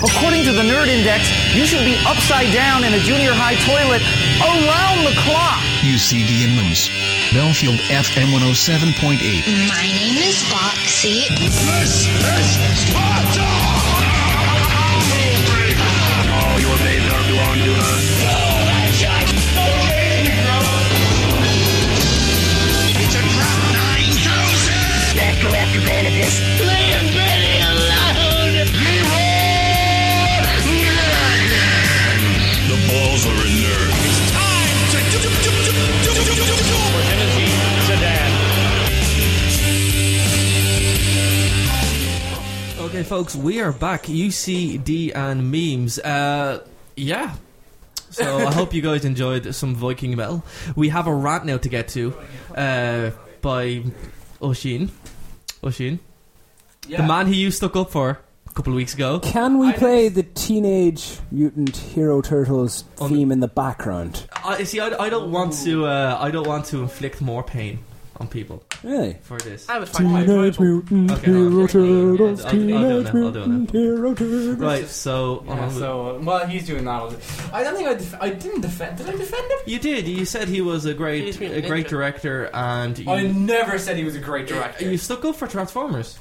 Speaker 1: According to the Nerd Index, you should be upside down in a junior high toilet around the clock.
Speaker 2: UCD Inlands. Belfield FM 107.8.
Speaker 3: My name is Foxy.
Speaker 4: This is Sparta!
Speaker 6: Okay, folks, we are back. UCD and memes. Uh, yeah. So I hope you guys enjoyed some Viking metal. We have a rant now to get to uh, by Oshin. Oshin. The man who you stuck up for a couple of weeks ago.
Speaker 8: Can we play the Teenage Mutant Hero Turtles theme in the background?
Speaker 6: I see. I, I don't want to. Uh, I don't want to inflict more pain on people
Speaker 8: Really?
Speaker 6: for this.
Speaker 7: I would find it
Speaker 8: Teenage Mutant
Speaker 6: Okay,
Speaker 8: Hero
Speaker 6: I'll-
Speaker 8: Turtles,
Speaker 6: I'll- I'll do it
Speaker 8: Teenage
Speaker 6: now, I'll do it now.
Speaker 8: Mutant Hero Turtles.
Speaker 6: Right. So,
Speaker 5: Yeah,
Speaker 6: on-
Speaker 5: so uh, while he's doing that, I don't think I, def- I didn't defend. Did I defend him?
Speaker 6: you did. You said he was a great,
Speaker 7: He's been
Speaker 6: a great
Speaker 7: ninja.
Speaker 6: director, and you,
Speaker 5: I never said he was a great director.
Speaker 6: you stuck up for Transformers.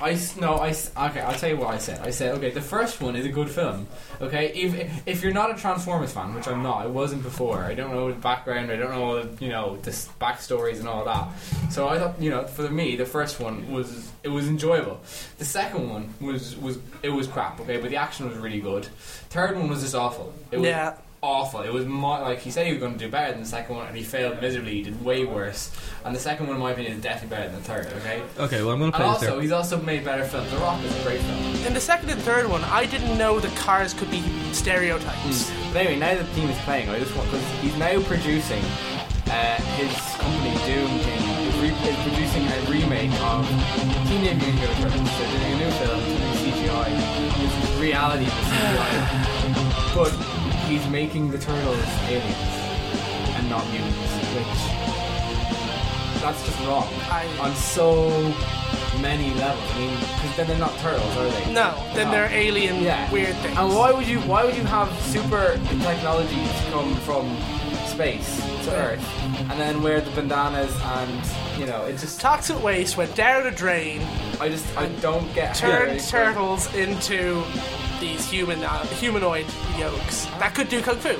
Speaker 5: I no, I okay. I'll tell you what I said. I said, okay, the first one is a good film. Okay, if if you're not a Transformers fan, which I'm not, I wasn't before. I don't know the background. I don't know the you know the backstories and all that. So I thought, you know, for me, the first one was it was enjoyable. The second one was was it was crap. Okay, but the action was really good. Third one was just awful. It was
Speaker 7: Yeah.
Speaker 5: Awful. It was mo- like he said he was going to do better than the second one, and he failed miserably. He did way worse. And the second one, in my opinion, is definitely better than the third. Okay.
Speaker 6: Okay, well I'm going to
Speaker 5: And
Speaker 6: play this
Speaker 5: also,
Speaker 6: there.
Speaker 5: he's also made better films. The Rock is a great film.
Speaker 7: In the second and third one, I didn't know that cars could be stereotypes.
Speaker 5: But anyway, now that the team is playing, I just want because he's now producing uh, his company Doom King is, re- is producing a remake of Teenage Mutant Ninja Turtles. They're doing a new film, it's doing CGI. It's the reality of the CGI, but he's making the turtles aliens and not mutants, which that's just wrong
Speaker 7: I-
Speaker 5: on so many levels. I mean, because then they're not turtles, are they?
Speaker 7: No, then
Speaker 5: No.
Speaker 7: they're alien
Speaker 5: Yeah.
Speaker 7: weird things.
Speaker 5: And why would you why would you have super technology come from space to Earth and then wear the bandanas and you know it just
Speaker 7: Toxic waste went down a drain,
Speaker 5: I just I don't get how
Speaker 7: turned
Speaker 5: they-
Speaker 7: turtles into these human uh, humanoid yokes that could do kung fu.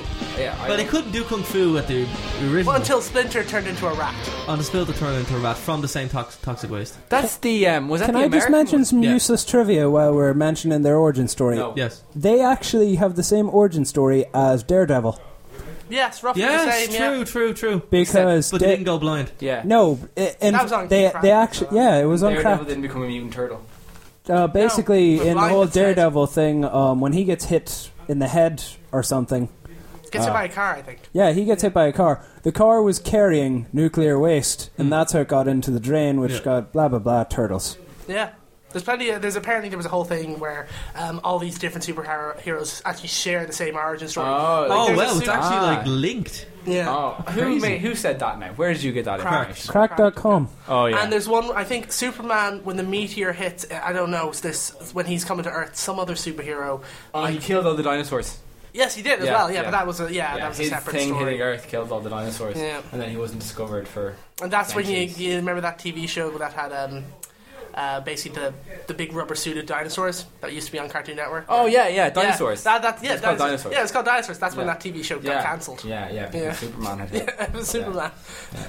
Speaker 5: Yeah, I
Speaker 6: But he
Speaker 5: don't-
Speaker 6: couldn't do kung fu at the original.
Speaker 7: Well, until Splinter turned into a rat.
Speaker 6: on the spill to turn into a rat from the same tox- toxic waste.
Speaker 5: That's the um was that
Speaker 8: Can
Speaker 5: the
Speaker 8: I just
Speaker 5: American
Speaker 8: mention
Speaker 5: one?
Speaker 8: some
Speaker 6: Yeah.
Speaker 8: useless trivia while we're mentioning their origin story?
Speaker 5: No.
Speaker 6: Yes.
Speaker 8: They actually have the same origin story as Daredevil
Speaker 7: Yes, roughly the
Speaker 6: Yes,
Speaker 7: same.
Speaker 6: true,
Speaker 7: Yeah.
Speaker 6: true, true.
Speaker 8: because
Speaker 6: But
Speaker 8: they
Speaker 6: they didn't go blind.
Speaker 5: Yeah.
Speaker 8: no, i- and
Speaker 7: That was on
Speaker 8: they
Speaker 7: Crack,
Speaker 8: they actually
Speaker 7: so-
Speaker 8: yeah it was on
Speaker 5: Daredevil
Speaker 8: crack.
Speaker 5: didn't become a mutant turtle.
Speaker 8: Uh, basically,
Speaker 7: No,
Speaker 8: in the
Speaker 7: blind
Speaker 8: whole
Speaker 7: instead.
Speaker 8: Daredevil thing, um, when he gets hit in the head or something,
Speaker 7: Gets
Speaker 8: Uh,
Speaker 7: hit by a car, I think.
Speaker 8: yeah, he gets hit by a car. The car was carrying nuclear waste, and that's how it got into the drain, which
Speaker 6: Yeah.
Speaker 8: got blah blah blah turtles.
Speaker 7: Yeah. There's plenty. Of, there's apparently there was a whole thing where um, all these different superheroes actually share the same origin story.
Speaker 5: Oh,
Speaker 7: Like,
Speaker 6: Oh
Speaker 7: there's a
Speaker 6: well, it's actually
Speaker 5: Ah.
Speaker 6: like linked.
Speaker 7: yeah.
Speaker 5: Oh, who made, who said that now? Where did you get that
Speaker 7: Crack.
Speaker 5: information?
Speaker 8: Cracked.com.
Speaker 5: Oh yeah.
Speaker 7: And there's one. I think Superman when the meteor hits. I don't know. It's this when he's coming to Earth. Some other superhero.
Speaker 5: oh, he killed all the dinosaurs.
Speaker 7: Yes, he did as
Speaker 5: Yeah,
Speaker 7: well. Yeah,
Speaker 5: yeah.
Speaker 7: but that was a yeah, that was a
Speaker 5: his
Speaker 7: separate
Speaker 5: thing
Speaker 7: story.
Speaker 5: hitting Earth killed all the dinosaurs.
Speaker 7: Yeah.
Speaker 5: And then he wasn't discovered for.
Speaker 7: And that's when you, you remember that TV show that had um, uh, basically the the big rubber suited dinosaurs that used to be on Cartoon Network.
Speaker 5: Oh yeah, yeah, dinosaurs.
Speaker 7: Yeah, that, that, yeah,
Speaker 5: It's called
Speaker 7: dinosaurs.
Speaker 5: dinosaurs.
Speaker 7: Yeah, it's called dinosaurs. That's when that TV show got
Speaker 5: yeah.
Speaker 7: cancelled.
Speaker 5: Yeah, yeah.
Speaker 7: Yeah.
Speaker 5: Superman had
Speaker 7: Yeah, it was Superman.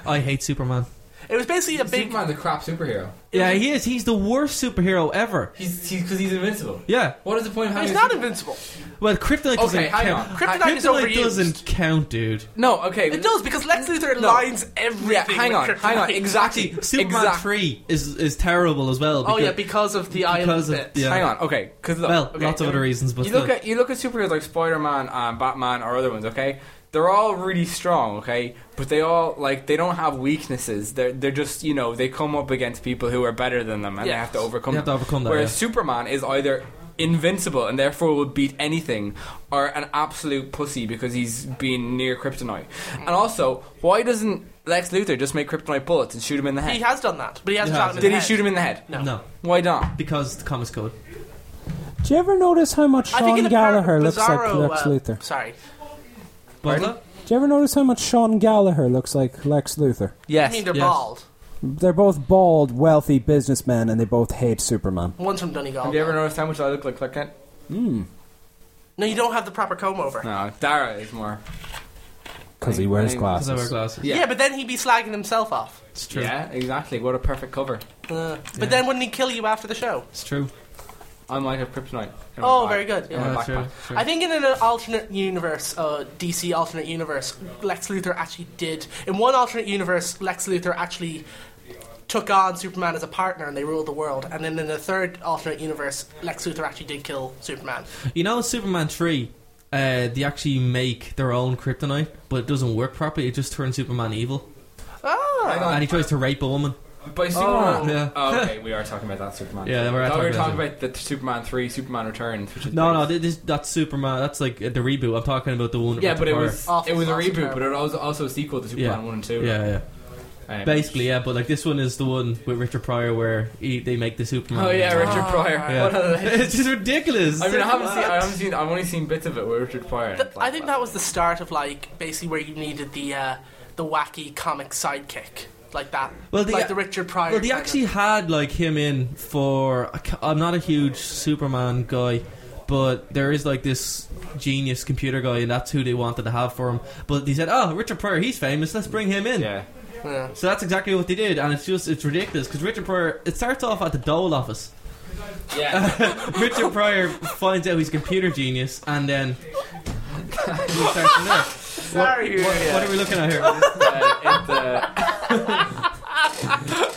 Speaker 6: I hate Superman.
Speaker 7: It was basically a big.
Speaker 5: Superman's a crap superhero.
Speaker 6: Yeah, he is. He's the worst superhero ever.
Speaker 5: He's because he's, invincible.
Speaker 6: Yeah.
Speaker 5: What is the point of having?
Speaker 7: He's
Speaker 5: a
Speaker 7: not
Speaker 5: super-
Speaker 7: invincible.
Speaker 6: Well, Kryptonite doesn't
Speaker 5: Okay, hang
Speaker 6: count.
Speaker 5: on.
Speaker 7: Kryptonite is
Speaker 6: Kryptonite
Speaker 7: overused.
Speaker 6: doesn't count, dude.
Speaker 5: No, okay.
Speaker 7: It does because Lex Luthor
Speaker 5: No.
Speaker 7: lines everything.
Speaker 5: Yeah, hang
Speaker 7: with
Speaker 5: on, hang on.
Speaker 7: kryptonite.
Speaker 5: Exactly.
Speaker 6: Superman
Speaker 5: exact-
Speaker 6: 3 is is terrible as well.
Speaker 7: Oh
Speaker 6: because-
Speaker 7: yeah, because of the island
Speaker 6: because of-
Speaker 7: bit.
Speaker 6: yeah.
Speaker 5: Hang on, okay. Because
Speaker 6: Well, lots of other um, reasons, but
Speaker 5: you look
Speaker 6: still.
Speaker 5: at you look at superheroes like Spider Man and uh, Batman or other ones. Okay, they're all really strong. Okay, but they all like they don't have weaknesses. They're they're just you know they come up against people who are better than them and they have to overcome.
Speaker 6: They have to
Speaker 5: them.
Speaker 6: overcome that,
Speaker 5: Whereas
Speaker 6: yeah.
Speaker 5: Superman is either invincible and therefore would beat anything, or an absolute pussy because he's been near kryptonite. And also, why doesn't Lex Luthor just make kryptonite bullets and shoot him in the head?
Speaker 7: He has done that, but he hasn't
Speaker 6: He
Speaker 7: shot
Speaker 6: has.
Speaker 7: him
Speaker 5: Did he
Speaker 7: head.
Speaker 5: shoot him in the head?
Speaker 7: No.
Speaker 6: No,
Speaker 5: Why not?
Speaker 6: because the comics code.
Speaker 8: Do you ever notice how much
Speaker 7: I think
Speaker 8: Sean
Speaker 7: in par-
Speaker 8: Gallagher looks like
Speaker 7: Bizarro,
Speaker 8: Lex
Speaker 7: uh,
Speaker 8: Luthor?
Speaker 7: Sorry,
Speaker 6: But
Speaker 5: Pardon?
Speaker 8: Do you ever notice how much Sean Gallagher looks like Lex Luthor?
Speaker 5: Yes.
Speaker 7: I mean they're
Speaker 6: yes.
Speaker 7: bald.
Speaker 8: They're both bald, wealthy businessmen, and they both hate Superman.
Speaker 7: One's from Donegal.
Speaker 5: Have you ever noticed how much I look like Clark Kent?
Speaker 8: Hmm.
Speaker 7: No, you don't have the proper comb over.
Speaker 5: No, Dara is more.
Speaker 8: Because he wears
Speaker 6: because I wear
Speaker 8: glasses.
Speaker 6: glasses.
Speaker 7: Yeah. but then he'd be slagging himself off.
Speaker 6: It's true.
Speaker 5: Yeah, exactly. What a perfect cover.
Speaker 7: Uh, But then wouldn't he kill you after the show?
Speaker 6: It's true.
Speaker 5: I might have kryptonite. in my
Speaker 7: Oh,
Speaker 5: bag-
Speaker 7: very good.
Speaker 5: in
Speaker 7: Yeah.
Speaker 5: my
Speaker 6: Yeah,
Speaker 5: backpack.
Speaker 6: true, true.
Speaker 7: I think in an alternate universe, uh, DC alternate universe, Lex Luthor actually did. In one alternate universe, Lex Luthor actually took on Superman as a partner and they ruled the world. And then in the third alternate universe, Lex Luthor actually did kill Superman.
Speaker 6: You know, in Superman 3, uh, they actually make their own kryptonite, but it doesn't work properly. It just turns Superman evil.
Speaker 5: Hang
Speaker 7: Ah!
Speaker 6: And he tries to rape a woman.
Speaker 5: By Superman.
Speaker 6: yeah.
Speaker 5: Oh, okay, we are talking about that Superman.
Speaker 6: Yeah,
Speaker 5: I
Speaker 6: we're
Speaker 5: thought we were
Speaker 6: talking
Speaker 5: talking
Speaker 6: about
Speaker 5: about the Superman 3, Superman Returns. Which is
Speaker 6: No, no, this, that's Superman. That's like uh, the reboot. I'm talking about the one.
Speaker 5: Yeah, but it was
Speaker 7: Awful,
Speaker 5: it was a reboot,
Speaker 7: terrible.
Speaker 5: but it was also a sequel to Superman
Speaker 6: Yeah.
Speaker 5: 1 and 2.
Speaker 6: Yeah, yeah.
Speaker 5: Um,
Speaker 6: Basically, yeah, but like this one is the one with Richard Pryor where he, they make the Superman.
Speaker 5: Oh yeah, Richard Pryor.
Speaker 6: Yeah.
Speaker 5: What a
Speaker 6: it's just ridiculous.
Speaker 5: I mean, I haven't seen. I haven't seen. I've only seen bits of it with Richard Pryor. and
Speaker 7: Th-
Speaker 5: it's like
Speaker 7: I think that was the start of like basically where you needed the uh, the wacky comic sidekick like that.
Speaker 6: Well, they-
Speaker 7: like the Richard Pryor.
Speaker 6: Well, they
Speaker 7: kind of-
Speaker 6: actually had like him in for. I'm not a huge Superman guy, but there is like this genius computer guy, and that's who they wanted to have for him. But they said, "Oh, Richard Pryor, he's famous. Let's bring him in."
Speaker 5: Yeah.
Speaker 7: Yeah.
Speaker 6: So that's exactly what they did, and it's just it's ridiculous because Richard Pryor. It starts off at the Dole office.
Speaker 5: Yeah.
Speaker 6: Richard Pryor finds out he's a computer genius, and then we start from there.
Speaker 7: Sorry,
Speaker 6: What,
Speaker 7: yeah.
Speaker 6: what are we looking at here?
Speaker 5: uh, it, uh,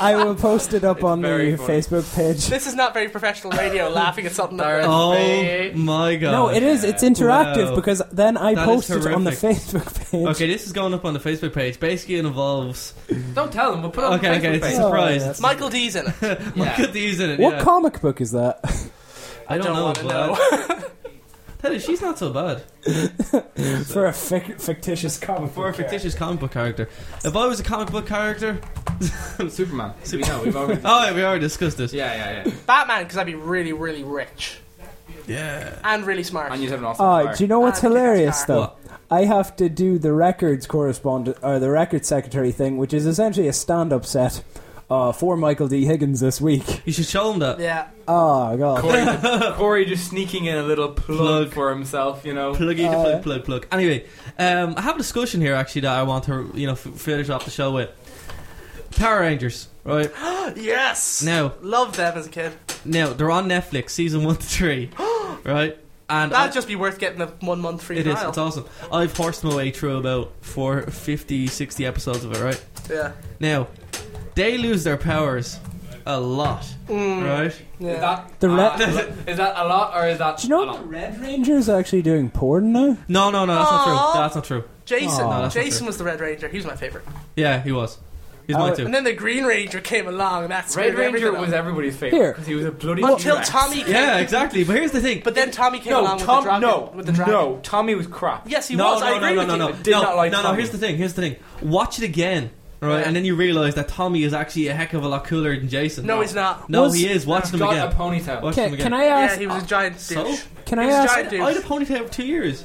Speaker 8: I will post it up on the
Speaker 5: very funny.
Speaker 8: Facebook page.
Speaker 7: This is not very professional radio. laughing at something that.
Speaker 6: Oh my god!
Speaker 8: No, it is. It's interactive
Speaker 6: Wow.
Speaker 8: because then I
Speaker 6: That
Speaker 8: post it on the. Facebook page.
Speaker 6: Okay, this is going up on the Facebook page. Basically, it involves.
Speaker 5: don't tell them. We'll put it on
Speaker 6: Okay,
Speaker 5: the
Speaker 6: okay,
Speaker 5: Facebook
Speaker 6: it's a
Speaker 5: page.
Speaker 6: surprise.
Speaker 8: Oh,
Speaker 6: It's
Speaker 7: Michael D's in it.
Speaker 6: Michael D's in it.
Speaker 8: What
Speaker 6: yeah.
Speaker 8: comic book is that?
Speaker 6: I don't,
Speaker 7: don't
Speaker 6: know.
Speaker 7: wanna
Speaker 6: but
Speaker 7: know.
Speaker 6: Tell you, she's not so bad
Speaker 8: For a fic- fictitious comic
Speaker 6: for a
Speaker 8: book
Speaker 6: fictitious comic book character. If I was a comic book character,
Speaker 5: Superman. We know. We've already.
Speaker 6: oh, yeah, we already discussed this.
Speaker 5: Yeah, yeah, yeah.
Speaker 7: Batman, because I'd be really, really rich
Speaker 6: Yeah.
Speaker 7: and really smart.
Speaker 5: And you'd have an awesome
Speaker 8: Oh,
Speaker 5: car.
Speaker 8: do you know what's
Speaker 7: Ah, the
Speaker 8: hilarious
Speaker 7: guitar.
Speaker 8: though?
Speaker 6: What?
Speaker 8: I have to do the records correspondent or the record secretary thing, which is essentially a stand-up set uh, for Michael D. Higgins this week.
Speaker 6: You should show him that.
Speaker 7: yeah.
Speaker 8: Oh god!
Speaker 5: Corey, Corey just sneaking in a little plug,
Speaker 6: Plug.
Speaker 5: for himself, you know.
Speaker 6: Pluggy to
Speaker 8: Uh,
Speaker 6: plug, plug, plug. Anyway, um, I have a discussion here actually that I want to, you know, f- finish off the show with. Power Rangers, right?
Speaker 7: Yes.
Speaker 6: Now,
Speaker 7: Loved them as a kid.
Speaker 6: now they're on Netflix, season one to three, right? And I-
Speaker 7: That'd just be worth getting a one month free
Speaker 6: It is.
Speaker 7: trial.
Speaker 6: It's awesome. I've horsed my way through about four, 50, 60 episodes of it, right?
Speaker 7: Yeah.
Speaker 6: Now, they lose their powers a lot,
Speaker 7: Mm.
Speaker 6: right?
Speaker 5: Is that
Speaker 8: The
Speaker 5: uh,
Speaker 8: re-
Speaker 5: is that a lot or is that
Speaker 8: Do you know
Speaker 5: a
Speaker 8: the
Speaker 5: lot?
Speaker 8: Red Ranger's actually doing porn now?
Speaker 6: No, no, no, that's
Speaker 7: Aw.
Speaker 6: not true. That's not true.
Speaker 7: Jason.
Speaker 8: Aw. No,
Speaker 6: that's not
Speaker 7: Jason
Speaker 6: true.
Speaker 7: was the Red Ranger. He was my favorite.
Speaker 6: Yeah, he was. He's
Speaker 8: Oh,
Speaker 6: mine too.
Speaker 7: And then the Green Ranger came along, and that's
Speaker 5: Red Ranger was everyboody favorite
Speaker 8: Here.
Speaker 5: because he was a bloody
Speaker 7: until
Speaker 5: T-Rex.
Speaker 7: Tommy. Came,
Speaker 6: Yeah, exactly. But here's the thing.
Speaker 7: But then Tommy came
Speaker 5: No,
Speaker 7: along
Speaker 5: Tom.
Speaker 7: with the dragon.
Speaker 5: no,
Speaker 7: with the dragon.
Speaker 5: no. Tommy was crap.
Speaker 7: Yes, he
Speaker 6: no,
Speaker 7: was.
Speaker 6: no,
Speaker 7: I
Speaker 6: no,
Speaker 7: agree
Speaker 6: no,
Speaker 7: with
Speaker 6: no,
Speaker 7: you.
Speaker 6: no,
Speaker 5: Did
Speaker 6: no,
Speaker 5: not like
Speaker 6: no, no.
Speaker 5: Tommy.
Speaker 6: Here's the thing. Here's the thing. Watch it again, right?
Speaker 7: Yeah.
Speaker 6: And then you realize that Tommy is actually a heck of a lot cooler than Jason.
Speaker 7: No, he's not.
Speaker 6: No,
Speaker 8: Was-
Speaker 6: he is. Watch them
Speaker 5: Got
Speaker 6: again.
Speaker 5: a ponytail.
Speaker 6: Watch
Speaker 8: Can,
Speaker 6: them again.
Speaker 8: can I
Speaker 7: Yeah,
Speaker 8: ask?
Speaker 7: he was a giant
Speaker 6: So?
Speaker 7: douche.
Speaker 8: Can
Speaker 7: He
Speaker 8: I
Speaker 7: was a
Speaker 8: ask?
Speaker 7: giant douche.
Speaker 6: I had a ponytail for two years.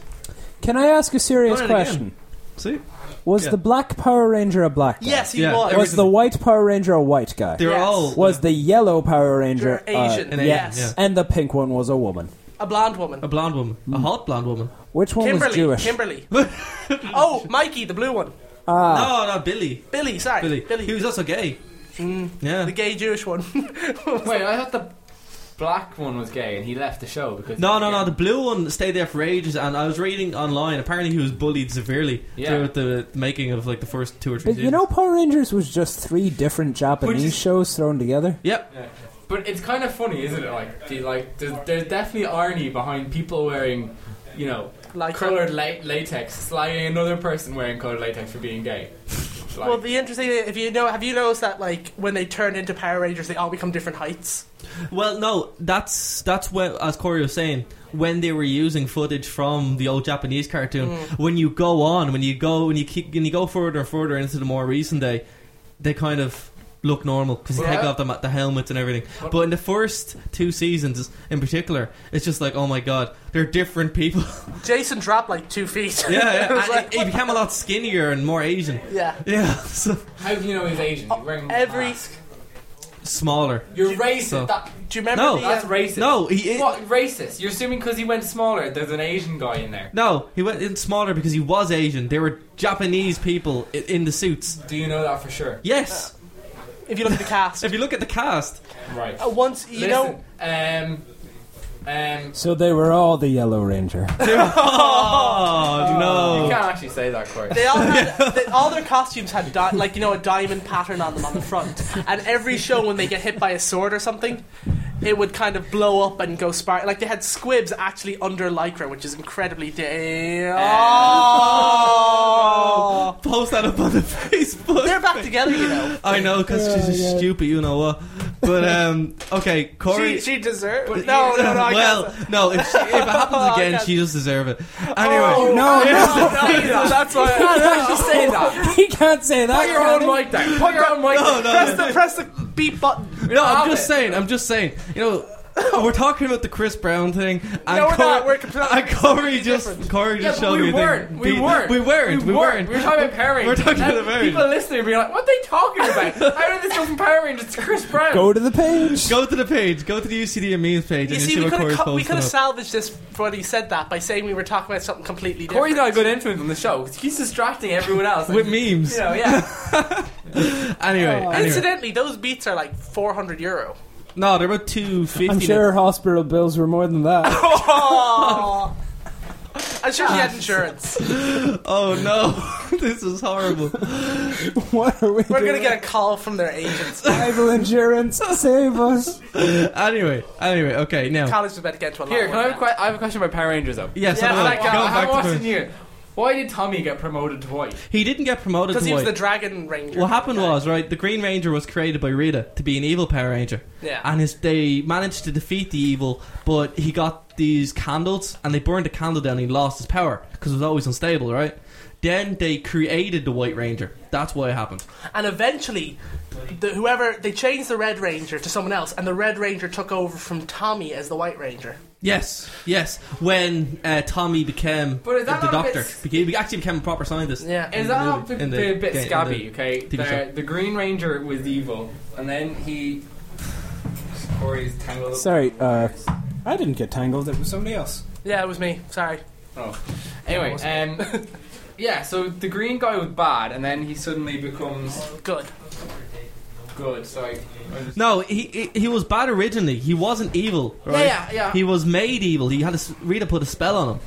Speaker 8: Can I ask a serious
Speaker 6: Run it again.
Speaker 8: question?
Speaker 6: See,
Speaker 8: Was
Speaker 6: Yeah.
Speaker 8: the black Power Ranger a black guy?
Speaker 7: Yes, he
Speaker 6: Yeah,
Speaker 7: was.
Speaker 8: Was the white Power Ranger a white guy?
Speaker 6: they're
Speaker 7: Yes.
Speaker 6: all
Speaker 8: Was the yellow Power Ranger
Speaker 7: They're Asian,
Speaker 8: Uh,
Speaker 6: An
Speaker 8: yeah,
Speaker 6: Asian, yeah.
Speaker 8: and the pink one was a woman.
Speaker 7: a blonde woman.
Speaker 6: a blonde woman, a hot blonde woman.
Speaker 8: Which one was
Speaker 7: Kimberly.
Speaker 8: Jewish?
Speaker 7: Kimberly. oh, Mikey, the blue one.
Speaker 8: Ah,
Speaker 6: No, no, Billy.
Speaker 7: Billy, sorry,
Speaker 6: Billy.
Speaker 7: Billy.
Speaker 6: He was also gay. Yeah.
Speaker 7: the gay Jewish one.
Speaker 5: Wait, I thought the black one was gay and he left the show because.
Speaker 6: No, no,
Speaker 5: was
Speaker 6: no. The blue one stayed there for ages, and I was reading online. Apparently, he was bullied severely
Speaker 5: Yeah.
Speaker 6: throughout the making of like the first two or three.
Speaker 8: but you know, Power Rangers was just three different Japanese
Speaker 5: is-
Speaker 8: shows thrown together.
Speaker 6: Yep.
Speaker 5: Yeah. But it's kind of funny, isn't it? Like, the, like there's, there's definitely irony behind people wearing, you know,
Speaker 7: Like
Speaker 5: colored la- latex, slagging another person wearing colored latex for being gay. Like,
Speaker 7: Well, the interesting thing, if you know, have you noticed that like when they turn into Power Rangers, they all become different heights?
Speaker 6: Well, no, that's that's when, as Corey was saying, when they were using footage from the old Japanese cartoon. Mm. When you go on, when you go, when you keep, when you go further and further into the more recent day, they kind of look normal because they take
Speaker 5: Yeah.
Speaker 6: off the, the helmets and everything. But in the first two seasons, in particular, it's just like, oh my god, they're different people.
Speaker 7: Jason dropped like two feet.
Speaker 6: yeah, yeah.
Speaker 7: Was
Speaker 6: and
Speaker 7: like,
Speaker 6: he became a lot skinnier and more Asian.
Speaker 7: yeah.
Speaker 6: Yeah, so
Speaker 5: how do you know he's Asian? He's wearing a
Speaker 7: Every-
Speaker 5: mask.
Speaker 6: smaller.
Speaker 5: You're racist.
Speaker 6: so-
Speaker 5: that,
Speaker 7: Do you remember
Speaker 6: No.
Speaker 7: the?
Speaker 5: that's
Speaker 7: uh,
Speaker 5: racist.
Speaker 6: No, he is.
Speaker 5: What racist? You're assuming because he went smaller, there's an Asian guy in there.
Speaker 6: no, he went in smaller because he was Asian. They were Japanese people i- in the suits.
Speaker 5: Do you know that for sure?
Speaker 6: Yes,
Speaker 7: if you look at the cast,
Speaker 6: if you look at the cast,
Speaker 5: Right.
Speaker 7: uh, once you know,
Speaker 5: um, um,
Speaker 8: So they were all the Yellow Ranger.
Speaker 6: oh no!
Speaker 5: you can't actually say that, Corey.
Speaker 7: they all had they, all their costumes had di- like you know a diamond pattern on them on the front, and every show when they get hit by a sword or something. It would kind of blow up and go spark. Like they had squibs actually under lycra, which is incredibly. Da- oh.
Speaker 6: Post that up on the Facebook.
Speaker 7: They're back together, you know.
Speaker 6: I know because she's just stupid, you know what? But um, okay, Corey.
Speaker 7: She, she deserves. No, no, no. I
Speaker 6: well,
Speaker 7: can't.
Speaker 6: no. If, she, if it happens again, she does deserve it. Anyway,
Speaker 7: Oh,
Speaker 8: No, no,
Speaker 7: no, that's why.
Speaker 5: just say that.
Speaker 8: he can't say that.
Speaker 5: Put your own mic down. Put your own mic
Speaker 6: no,
Speaker 5: down.
Speaker 6: no,
Speaker 7: press the press the beep button.
Speaker 6: no. I'm just saying. I'm just saying. You know. We're talking about the Chris Brown thing, and
Speaker 7: No, we're
Speaker 6: Corey,
Speaker 7: not. We're completely-
Speaker 6: and Corey just
Speaker 7: different.
Speaker 6: Corey just
Speaker 5: but
Speaker 6: showed
Speaker 5: we
Speaker 6: me a thing.
Speaker 5: weren't. We weren't.
Speaker 6: We weren't. We weren't.
Speaker 5: We were talking about Power Rangers.
Speaker 6: We're talking
Speaker 5: And
Speaker 6: about Power
Speaker 5: People listening being like, what are they talking about? How did this go from Power Rangers to Chris Brown?
Speaker 8: Go to the page.
Speaker 6: Go to the page. Go to the UCD and memes page,
Speaker 7: You
Speaker 6: and
Speaker 7: see,
Speaker 6: you
Speaker 7: we
Speaker 6: see what
Speaker 7: could have we could have salvaged this when he said that by saying we were talking about something completely different.
Speaker 5: Corey's not a good influence on the show. He's distracting everyone else.
Speaker 6: with memes.
Speaker 5: You know, yeah.
Speaker 6: Anyway, oh. anyway.
Speaker 7: Incidentally, those beats are like 400 euro.
Speaker 6: No, they're about two fifty.
Speaker 8: I'm sure her hospital bills were more than that.
Speaker 7: Oh. I'm sure she had insurance.
Speaker 6: Oh no, this is horrible.
Speaker 8: what are we
Speaker 7: We're
Speaker 8: doing?
Speaker 7: gonna get a call from their agents.
Speaker 8: Bible insurance, save us.
Speaker 6: anyway, anyway, okay, now.
Speaker 7: College is about to get into a lot.
Speaker 5: Here, can I
Speaker 7: more
Speaker 5: have, a que- I have a question about Power Rangers though.
Speaker 6: Yes,
Speaker 7: Yeah,
Speaker 6: I'm
Speaker 7: like,
Speaker 6: going
Speaker 5: I, I
Speaker 6: back
Speaker 5: watched
Speaker 6: to
Speaker 5: in here. Why did Tommy get promoted to white?
Speaker 6: He didn't get promoted to
Speaker 7: because he was
Speaker 6: white.
Speaker 7: the Dragon Ranger.
Speaker 6: what happened was right. The Green Ranger was created by Rita to be an evil Power Ranger.
Speaker 7: Yeah.
Speaker 6: and his, they managed to defeat the evil, but he got these candles and they burned the candle down. and He lost his power because it was always unstable, right? Then they created the White Ranger. That's why it happened.
Speaker 7: and eventually, the, whoever they changed the Red Ranger to someone else, and the Red Ranger took over from Tommy as the White Ranger.
Speaker 6: Yes, yes. When uh, Tommy became
Speaker 5: But is that
Speaker 6: the
Speaker 5: not a
Speaker 6: doctor,
Speaker 5: bit-
Speaker 6: Became- he actually became a proper scientist.
Speaker 7: Yeah.
Speaker 6: in
Speaker 5: Is
Speaker 6: the
Speaker 5: that
Speaker 6: movie-
Speaker 5: not a bit,
Speaker 6: in the
Speaker 5: bit, bit
Speaker 6: ga- in
Speaker 5: scabby?
Speaker 6: the
Speaker 5: okay,
Speaker 6: TV show.
Speaker 5: the, the Green Ranger was evil, and then he. Corey's tangled. up.
Speaker 8: Sorry, uh, I didn't get tangled. It was somebody else.
Speaker 7: Yeah, it was me. Sorry.
Speaker 5: Oh. Anyway, um, yeah. So the green guy was bad, and then he suddenly becomes
Speaker 7: Good.
Speaker 5: Good. So I, I just,
Speaker 6: No, he, he he was bad originally. He wasn't evil. Right?
Speaker 5: yeah, yeah.
Speaker 6: He was made evil. He had a, s- Rita put a spell on him.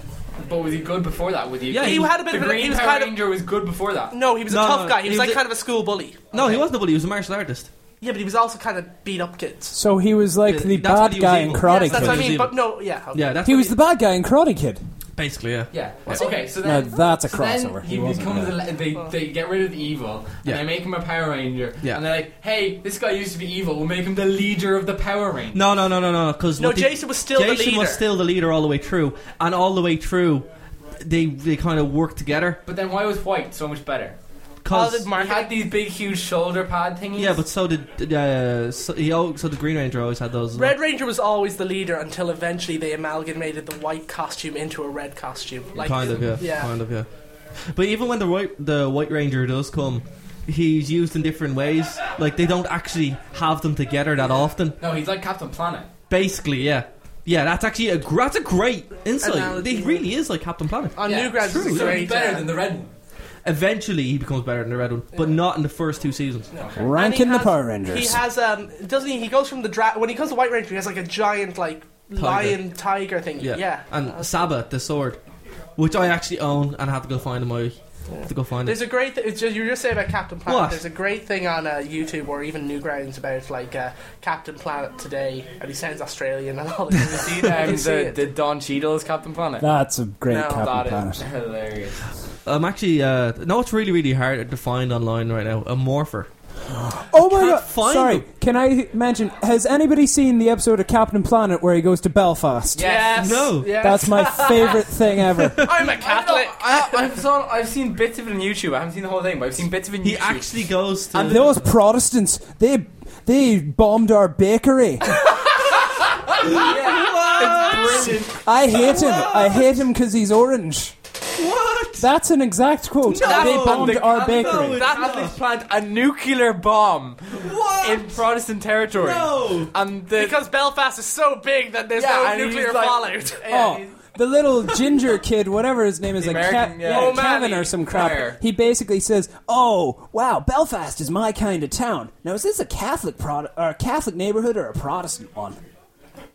Speaker 5: but was he good before that? With you?
Speaker 6: Yeah,
Speaker 7: He had a bit
Speaker 5: the
Speaker 7: of a,
Speaker 5: Green
Speaker 7: was
Speaker 5: Power
Speaker 7: kind of
Speaker 5: Ranger was good before that.
Speaker 7: no, he was a
Speaker 6: No,
Speaker 7: tough
Speaker 6: no,
Speaker 7: guy. He
Speaker 6: he
Speaker 7: was
Speaker 6: was
Speaker 7: like
Speaker 6: a-
Speaker 7: kind of a school bully.
Speaker 6: No, he wasn't a bully. He was a martial artist.
Speaker 7: Yeah, but he was also kind of beat up kids.
Speaker 8: So he was like
Speaker 6: Yeah,
Speaker 8: the
Speaker 6: that's when
Speaker 8: bad
Speaker 6: he was
Speaker 8: guy in
Speaker 6: evil.
Speaker 8: Karate
Speaker 7: yes, that's what I
Speaker 6: He
Speaker 7: mean. But no, yeah. okay.
Speaker 6: Yeah, that's
Speaker 8: He
Speaker 6: what
Speaker 8: was the bad guy in Karate Kid.
Speaker 6: Basically yeah.
Speaker 5: Yeah.
Speaker 6: Yeah.
Speaker 5: Okay, so
Speaker 8: Now
Speaker 5: then
Speaker 8: that's a
Speaker 5: so then
Speaker 8: crossover.
Speaker 5: He
Speaker 8: He wasn't
Speaker 5: becomes
Speaker 8: bad.
Speaker 5: a, they they get rid of the evil
Speaker 6: Yeah.
Speaker 5: and they make him a Power Ranger.
Speaker 6: Yeah.
Speaker 5: And they're like, hey, this guy used to be evil. We'll make him the leader of the Power Rangers.
Speaker 6: No, no, no, no, no. Because
Speaker 7: No, Jason was still the
Speaker 6: Jason was
Speaker 7: leader.
Speaker 6: still the leader all the way through, and all the way through, they they kind of worked together.
Speaker 5: But then why was White so much better?
Speaker 7: All
Speaker 6: Cause
Speaker 7: the mar-
Speaker 5: had these big, huge shoulder pad thingies.
Speaker 6: yeah, but so did uh, so, he, al- so the Green Ranger always had those. as well.
Speaker 7: Red Ranger was always the leader until eventually they amalgamated the white costume into a red costume. Like,
Speaker 6: kind of, yeah,
Speaker 7: yeah.
Speaker 6: kind of, yeah. But even when the white the White Ranger does come, he's used in different ways. Like they don't actually have them together that often.
Speaker 5: no, he's like Captain Planet.
Speaker 6: Basically, yeah, yeah. That's actually a gr- that's a great insight.
Speaker 7: Analogy,
Speaker 6: He really is like Captain Planet.
Speaker 7: On
Speaker 5: Yeah,
Speaker 7: Newgrounds
Speaker 6: true,
Speaker 7: is a
Speaker 5: So
Speaker 7: great.
Speaker 5: he's better
Speaker 7: uh,
Speaker 5: than the red one.
Speaker 6: Eventually, he becomes better than the red one, but not in the first two seasons.
Speaker 8: Ranking the Power
Speaker 7: has-
Speaker 8: Rangers.
Speaker 7: He has um doesn't he? He goes from the dra- when he comes to White Ranger, he has like a giant like lion tiger thing.
Speaker 6: Yeah.
Speaker 7: Yeah.
Speaker 6: And Saba, the sword, which I actually own and have to go find in my. Have to go find it.
Speaker 7: There's
Speaker 6: it.
Speaker 7: a great. Th- it's just, you were just saying about Captain Planet.
Speaker 6: What?
Speaker 7: There's a great thing on uh, YouTube or even Newgrounds about like uh, Captain Planet today, and he sounds Australian and all.
Speaker 5: Have you seen um, the,
Speaker 7: it.
Speaker 5: the Don Cheadle's Captain Planet?
Speaker 8: That's a great
Speaker 7: No,
Speaker 8: Captain
Speaker 5: that
Speaker 8: Planet.
Speaker 5: is hilarious.
Speaker 6: I'm actually. Uh, no, it's really, really hard to find online right now. A morpher.
Speaker 8: Oh my god!
Speaker 6: find
Speaker 8: Sorry,
Speaker 6: them.
Speaker 8: can I mention? Has anybody seen the episode of Captain Planet where he goes to Belfast?
Speaker 7: Yes.
Speaker 6: No.
Speaker 7: Yes.
Speaker 8: That's my favorite thing ever.
Speaker 7: I'm a Catholic.
Speaker 5: I, I've, saw, I've seen bits of it on YouTube. I haven't seen the whole thing, but I've seen bits of it on
Speaker 6: He
Speaker 5: YouTube.
Speaker 6: actually goes to.
Speaker 8: And those Protestants, they they bombed our bakery. I hate him. I hate him because he's orange.
Speaker 6: What?
Speaker 8: That's an exact quote.
Speaker 6: No.
Speaker 8: they bombed
Speaker 5: the
Speaker 8: our bakery.
Speaker 6: No,
Speaker 5: That Catholics plant a nuclear bomb
Speaker 6: What?
Speaker 5: in Protestant territory.
Speaker 6: No.
Speaker 5: And the,
Speaker 7: because Belfast is so big that there's
Speaker 5: Yeah,
Speaker 7: no nuclear
Speaker 5: like-
Speaker 7: fallout.
Speaker 5: Oh, yeah,
Speaker 8: Oh, the little ginger kid, whatever his name is,
Speaker 5: The
Speaker 8: like
Speaker 5: American,
Speaker 8: Ke-
Speaker 5: yeah.
Speaker 8: yeah,
Speaker 7: O'Malley.
Speaker 8: Kevin or some crap.
Speaker 5: Fire.
Speaker 8: He basically says, "Oh, wow, Belfast is my kind of town. Now, is this a Catholic pro- or a Catholic neighborhood or a Protestant one?"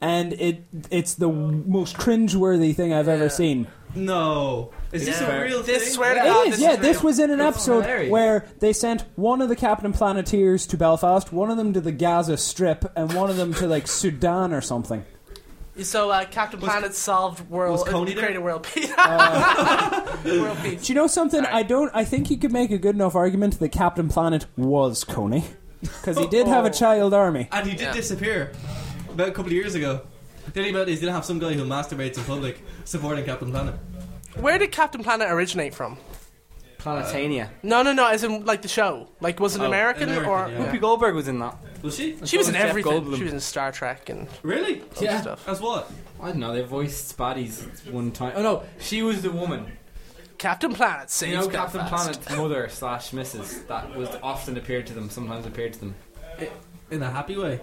Speaker 8: And it it's the most cringeworthy thing I've ever seen.
Speaker 6: No. Is this
Speaker 7: Yeah.
Speaker 6: a real
Speaker 7: This
Speaker 6: thing?
Speaker 7: swear to
Speaker 8: It
Speaker 7: God,
Speaker 8: is,
Speaker 7: this
Speaker 8: yeah.
Speaker 7: is
Speaker 8: this
Speaker 7: real.
Speaker 8: was in an
Speaker 5: That's
Speaker 8: episode
Speaker 5: hilarious.
Speaker 8: where they sent one of the Captain Planeteers to Belfast, one of them to the Gaza Strip, and one of them to like Sudan or something.
Speaker 7: So uh, Captain Planet solved world,
Speaker 6: was Kony
Speaker 7: uh,
Speaker 6: there?
Speaker 7: created world peace. world peace.
Speaker 8: Do you know something?
Speaker 7: Sorry.
Speaker 8: I don't. I think you could make a good enough argument that Captain Planet was Kony, because he did have a child army.
Speaker 6: And he did
Speaker 7: Yeah.
Speaker 6: disappear about a couple of years ago. The only about is he did have some guy who masturbates in public supporting Captain Planet.
Speaker 7: Where did Captain Planet originate from?
Speaker 5: Planetania.
Speaker 7: Uh, no, no, no. As in like the show. Like was it
Speaker 6: Oh,
Speaker 7: American,
Speaker 6: American,
Speaker 7: or?
Speaker 6: yeah.
Speaker 5: Whoopi Goldberg was in that.
Speaker 6: Was she?
Speaker 7: She was in
Speaker 5: So was Jeff
Speaker 7: everything.
Speaker 5: Goldblum.
Speaker 7: She was in Star Trek and
Speaker 6: Really?
Speaker 7: other stuff.
Speaker 6: As what?
Speaker 5: I don't know. They voiced Spotty's one time. Oh no, she was the woman.
Speaker 7: Captain Planet saves
Speaker 5: You know, Captain
Speaker 7: Belfast.
Speaker 5: Planet's mother slash Mrs. That was often appeared to them. Sometimes appeared to them.
Speaker 6: In a happy way.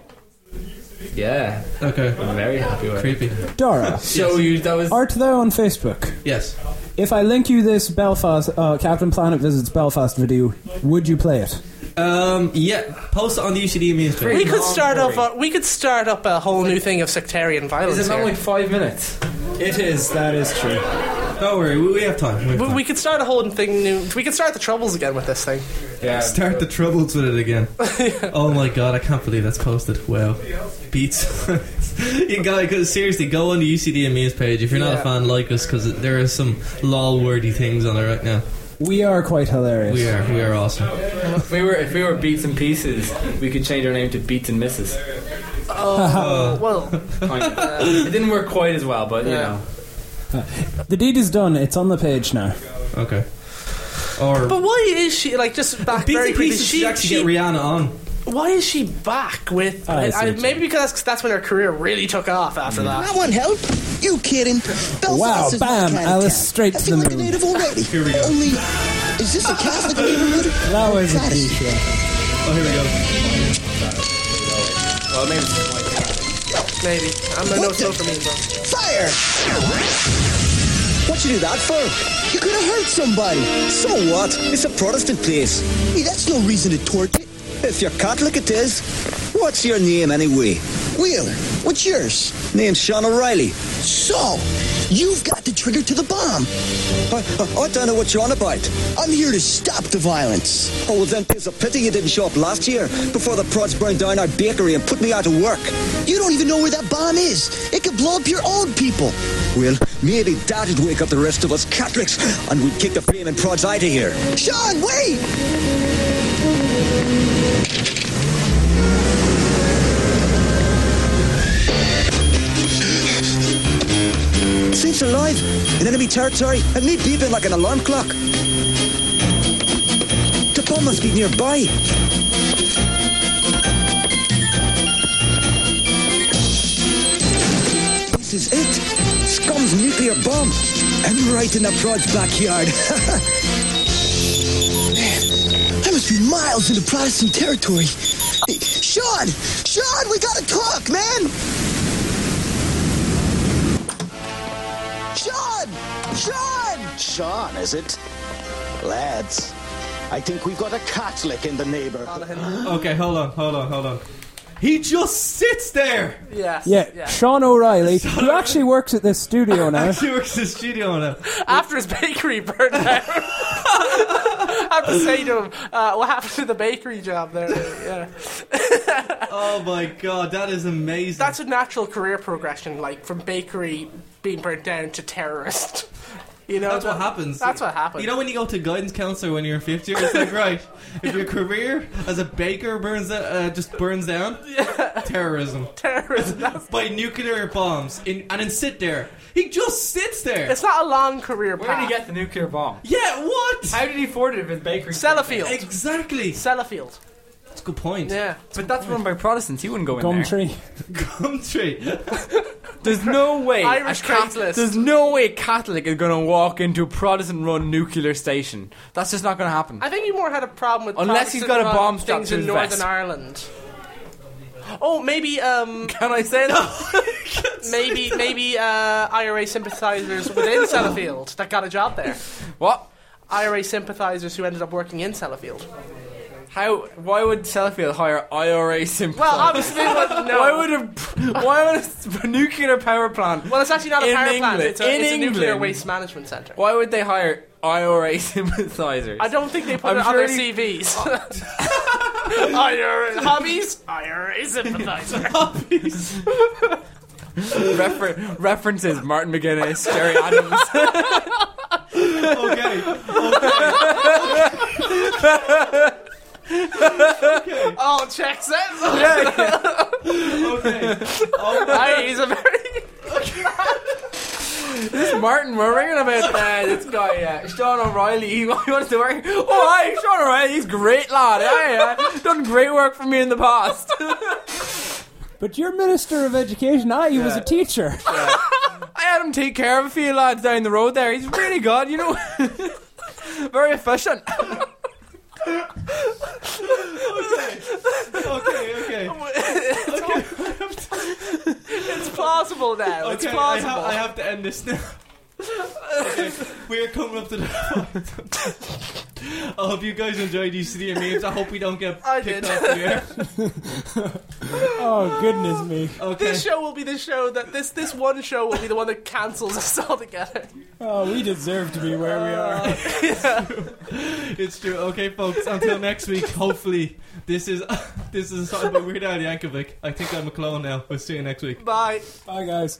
Speaker 5: Yeah,
Speaker 6: Okay.
Speaker 5: a very happy way.
Speaker 6: Creepy.
Speaker 8: Dora,
Speaker 5: Show you that was.
Speaker 8: art thou on Facebook?
Speaker 6: Yes.
Speaker 8: If I link you this Belfast uh, Captain Planet visits Belfast video, would you play it?
Speaker 6: Um. Yeah. Post it on the UCD memes page.
Speaker 7: We could start up. A, we could start up a whole new thing of sectarian violence.
Speaker 5: Is it not
Speaker 7: here.
Speaker 5: like five minutes?
Speaker 8: It is. That is true.
Speaker 6: Don't worry. We, we have time. We have
Speaker 7: we,
Speaker 6: time.
Speaker 7: we could start a whole thing new. We could start the troubles again with this thing.
Speaker 5: Yeah.
Speaker 6: Start the troubles with it again. oh my god, I can't believe that's posted. Wow. Beats. you gotta seriously go on the UCD and memes page. If you're not a fan, like us because there are some lol worthy things on there right now.
Speaker 8: We are quite hilarious.
Speaker 6: We are, we are awesome.
Speaker 5: If we were if we were Beats and Pieces, we could change our name to Beats and Misses.
Speaker 7: Oh well.
Speaker 5: Kind of. it didn't work quite as well, but you
Speaker 7: Yeah.
Speaker 5: know.
Speaker 8: Uh, the deed is done. It's on the page now.
Speaker 6: Okay. Or
Speaker 7: But why is she like just back
Speaker 6: Beats
Speaker 7: very
Speaker 6: and
Speaker 7: quickly?
Speaker 6: pieces
Speaker 7: She,
Speaker 6: actually
Speaker 7: she-
Speaker 6: get Rihanna on.
Speaker 7: Why is she back with?
Speaker 8: Ah, I
Speaker 7: I,
Speaker 8: see
Speaker 7: I,
Speaker 8: what you
Speaker 7: maybe because that's, that's when her career really took off after mm. that.
Speaker 13: I want help. You kidding? Belfast
Speaker 8: Wow,
Speaker 13: is my
Speaker 8: bam,
Speaker 13: kind of
Speaker 8: Alice
Speaker 13: town.
Speaker 8: straight
Speaker 13: I
Speaker 8: to
Speaker 13: feel
Speaker 8: the
Speaker 13: like a
Speaker 8: moon.
Speaker 13: native already.
Speaker 6: Here we go.
Speaker 13: Only, is this a Catholic neighborhood?
Speaker 8: That was a
Speaker 13: Try
Speaker 8: cliche.
Speaker 6: Oh, here we go.
Speaker 5: Well, maybe it's like
Speaker 7: Maybe I'm a no
Speaker 13: What the-
Speaker 7: for me, though.
Speaker 13: Fire! What you do that for? You could have hurt somebody. So what? It's a Protestant place. Hey, that's no reason to torture. If you're Catholic, it is. What's your name anyway? Wheeler. What's yours? Name's Sean O'Reilly. So, you've got the trigger to the bomb. I, I, uh, I don't know what you're on about. I'm here to stop the violence. Oh, well, then it's a pity you didn't show up last year before the prods burned down our bakery and put me out of work. You don't even know where that bomb is. It could blow up your own people. Well, maybe that'd wake up the rest of us Catholics and we'd kick the flaming prods out of here. Sean, wait! Saints alive in enemy territory and me beeping like an alarm clock. The bomb must be nearby. This is it. Scum's nuclear bomb. And right in the prod's backyard. miles into Protestant territory. Hey, Sean! Sean, we gotta talk, man! Sean! Sean! Sean, is it? Lads, I think we've got a Catholic in the neighbourhood.
Speaker 6: Okay, hold on, hold on, hold on. He just sits there.
Speaker 7: Yes.
Speaker 8: Yeah, Sean O'Reilly, who actually works at this studio now.
Speaker 6: Actually works at the studio now.
Speaker 7: After his bakery burned down. Have to say to him, uh, what happened to the bakery job there? Yeah.
Speaker 6: Oh my god, that is amazing.
Speaker 7: That's a natural career progression, like from bakery being burnt down to terrorist. You know,
Speaker 6: That's what happens.
Speaker 7: That's what happens.
Speaker 6: You know when you go to guidance counselor when you're 50, it's like right, if your career as a baker burns uh, just burns down, terrorism,
Speaker 7: terrorism
Speaker 6: by nuclear bombs, in, and then sit there. He just sits there.
Speaker 7: It's not a long career
Speaker 5: Where did he
Speaker 7: path.
Speaker 5: get the nuclear bomb?
Speaker 6: yeah, what?
Speaker 5: How did he afford it if his bakery?
Speaker 7: Sellafield.
Speaker 6: Exactly.
Speaker 7: Sellafield.
Speaker 6: That's a good point.
Speaker 7: Yeah.
Speaker 5: But that's run by Protestants. He wouldn't go in there.
Speaker 8: Gumtree.
Speaker 6: Country.
Speaker 5: There's no way
Speaker 7: Irish
Speaker 5: a
Speaker 7: Craigslist.
Speaker 5: There's no way a Catholic is going to walk into a Protestant-run nuclear station. That's just not going to happen.
Speaker 7: I think he more had a problem with
Speaker 5: Unless he's got a bomb strapped
Speaker 7: things
Speaker 5: to
Speaker 7: in
Speaker 5: his
Speaker 7: Northern
Speaker 5: vest.
Speaker 7: Ireland. Oh, maybe um,
Speaker 5: Can I say that?
Speaker 7: maybe maybe uh, IRA sympathisers within Sellafield that got a job there.
Speaker 5: what?
Speaker 7: IRA sympathisers who ended up working in Sellafield.
Speaker 5: How? Why would Sellafield hire IRA sympathizers?
Speaker 7: Well, obviously, they wouldn't know.
Speaker 5: Why would a why would a nuclear power plant?
Speaker 7: Well, it's actually not a
Speaker 5: in
Speaker 7: power
Speaker 5: England,
Speaker 7: plant. It's a,
Speaker 5: in
Speaker 7: it's a nuclear
Speaker 5: England,
Speaker 7: waste management centre.
Speaker 5: Why would they hire IRA sympathizers?
Speaker 7: I don't think they put
Speaker 5: I'm
Speaker 7: it on
Speaker 5: sure
Speaker 7: their
Speaker 5: he-
Speaker 7: CVs. IRA hobbies, IRA sympathiser.
Speaker 5: Refer- references Martin McGuinness, Gerry Adams.
Speaker 6: okay.
Speaker 7: Oh, checks out.
Speaker 6: Okay.
Speaker 7: Aye, he's a very.
Speaker 5: this is Martin, we're ringing about uh, this guy, uh, Sean O'Reilly. He, he wants to work. Oh, hi, Sean O'Reilly. He's great lad. Aye, uh, done great work for me in the past.
Speaker 8: But you're Minister of Education. I he was a teacher.
Speaker 5: I had him take care of a few lads down the road there. He's really good, you know. Very efficient.
Speaker 6: Okay, okay. okay.
Speaker 7: It's possible now. It's
Speaker 6: Okay, I,
Speaker 7: plausible.
Speaker 6: ha- I have to end this now. Okay, we are coming up to the point. I hope you guys enjoyed these city memes. I hope we don't get
Speaker 7: I
Speaker 6: kicked
Speaker 7: did.
Speaker 6: off the air.
Speaker 8: Oh goodness me!
Speaker 6: Okay.
Speaker 7: This show will be the show that this this one show will be the one that cancels us all together.
Speaker 8: Oh, we deserve to be where we are.
Speaker 6: Uh, it's true. Okay, folks. Until next week. Hopefully, this is this is something about Weird Al Yankovic. I think I'm a clone now. We'll see you next week.
Speaker 7: Bye.
Speaker 8: Bye, guys.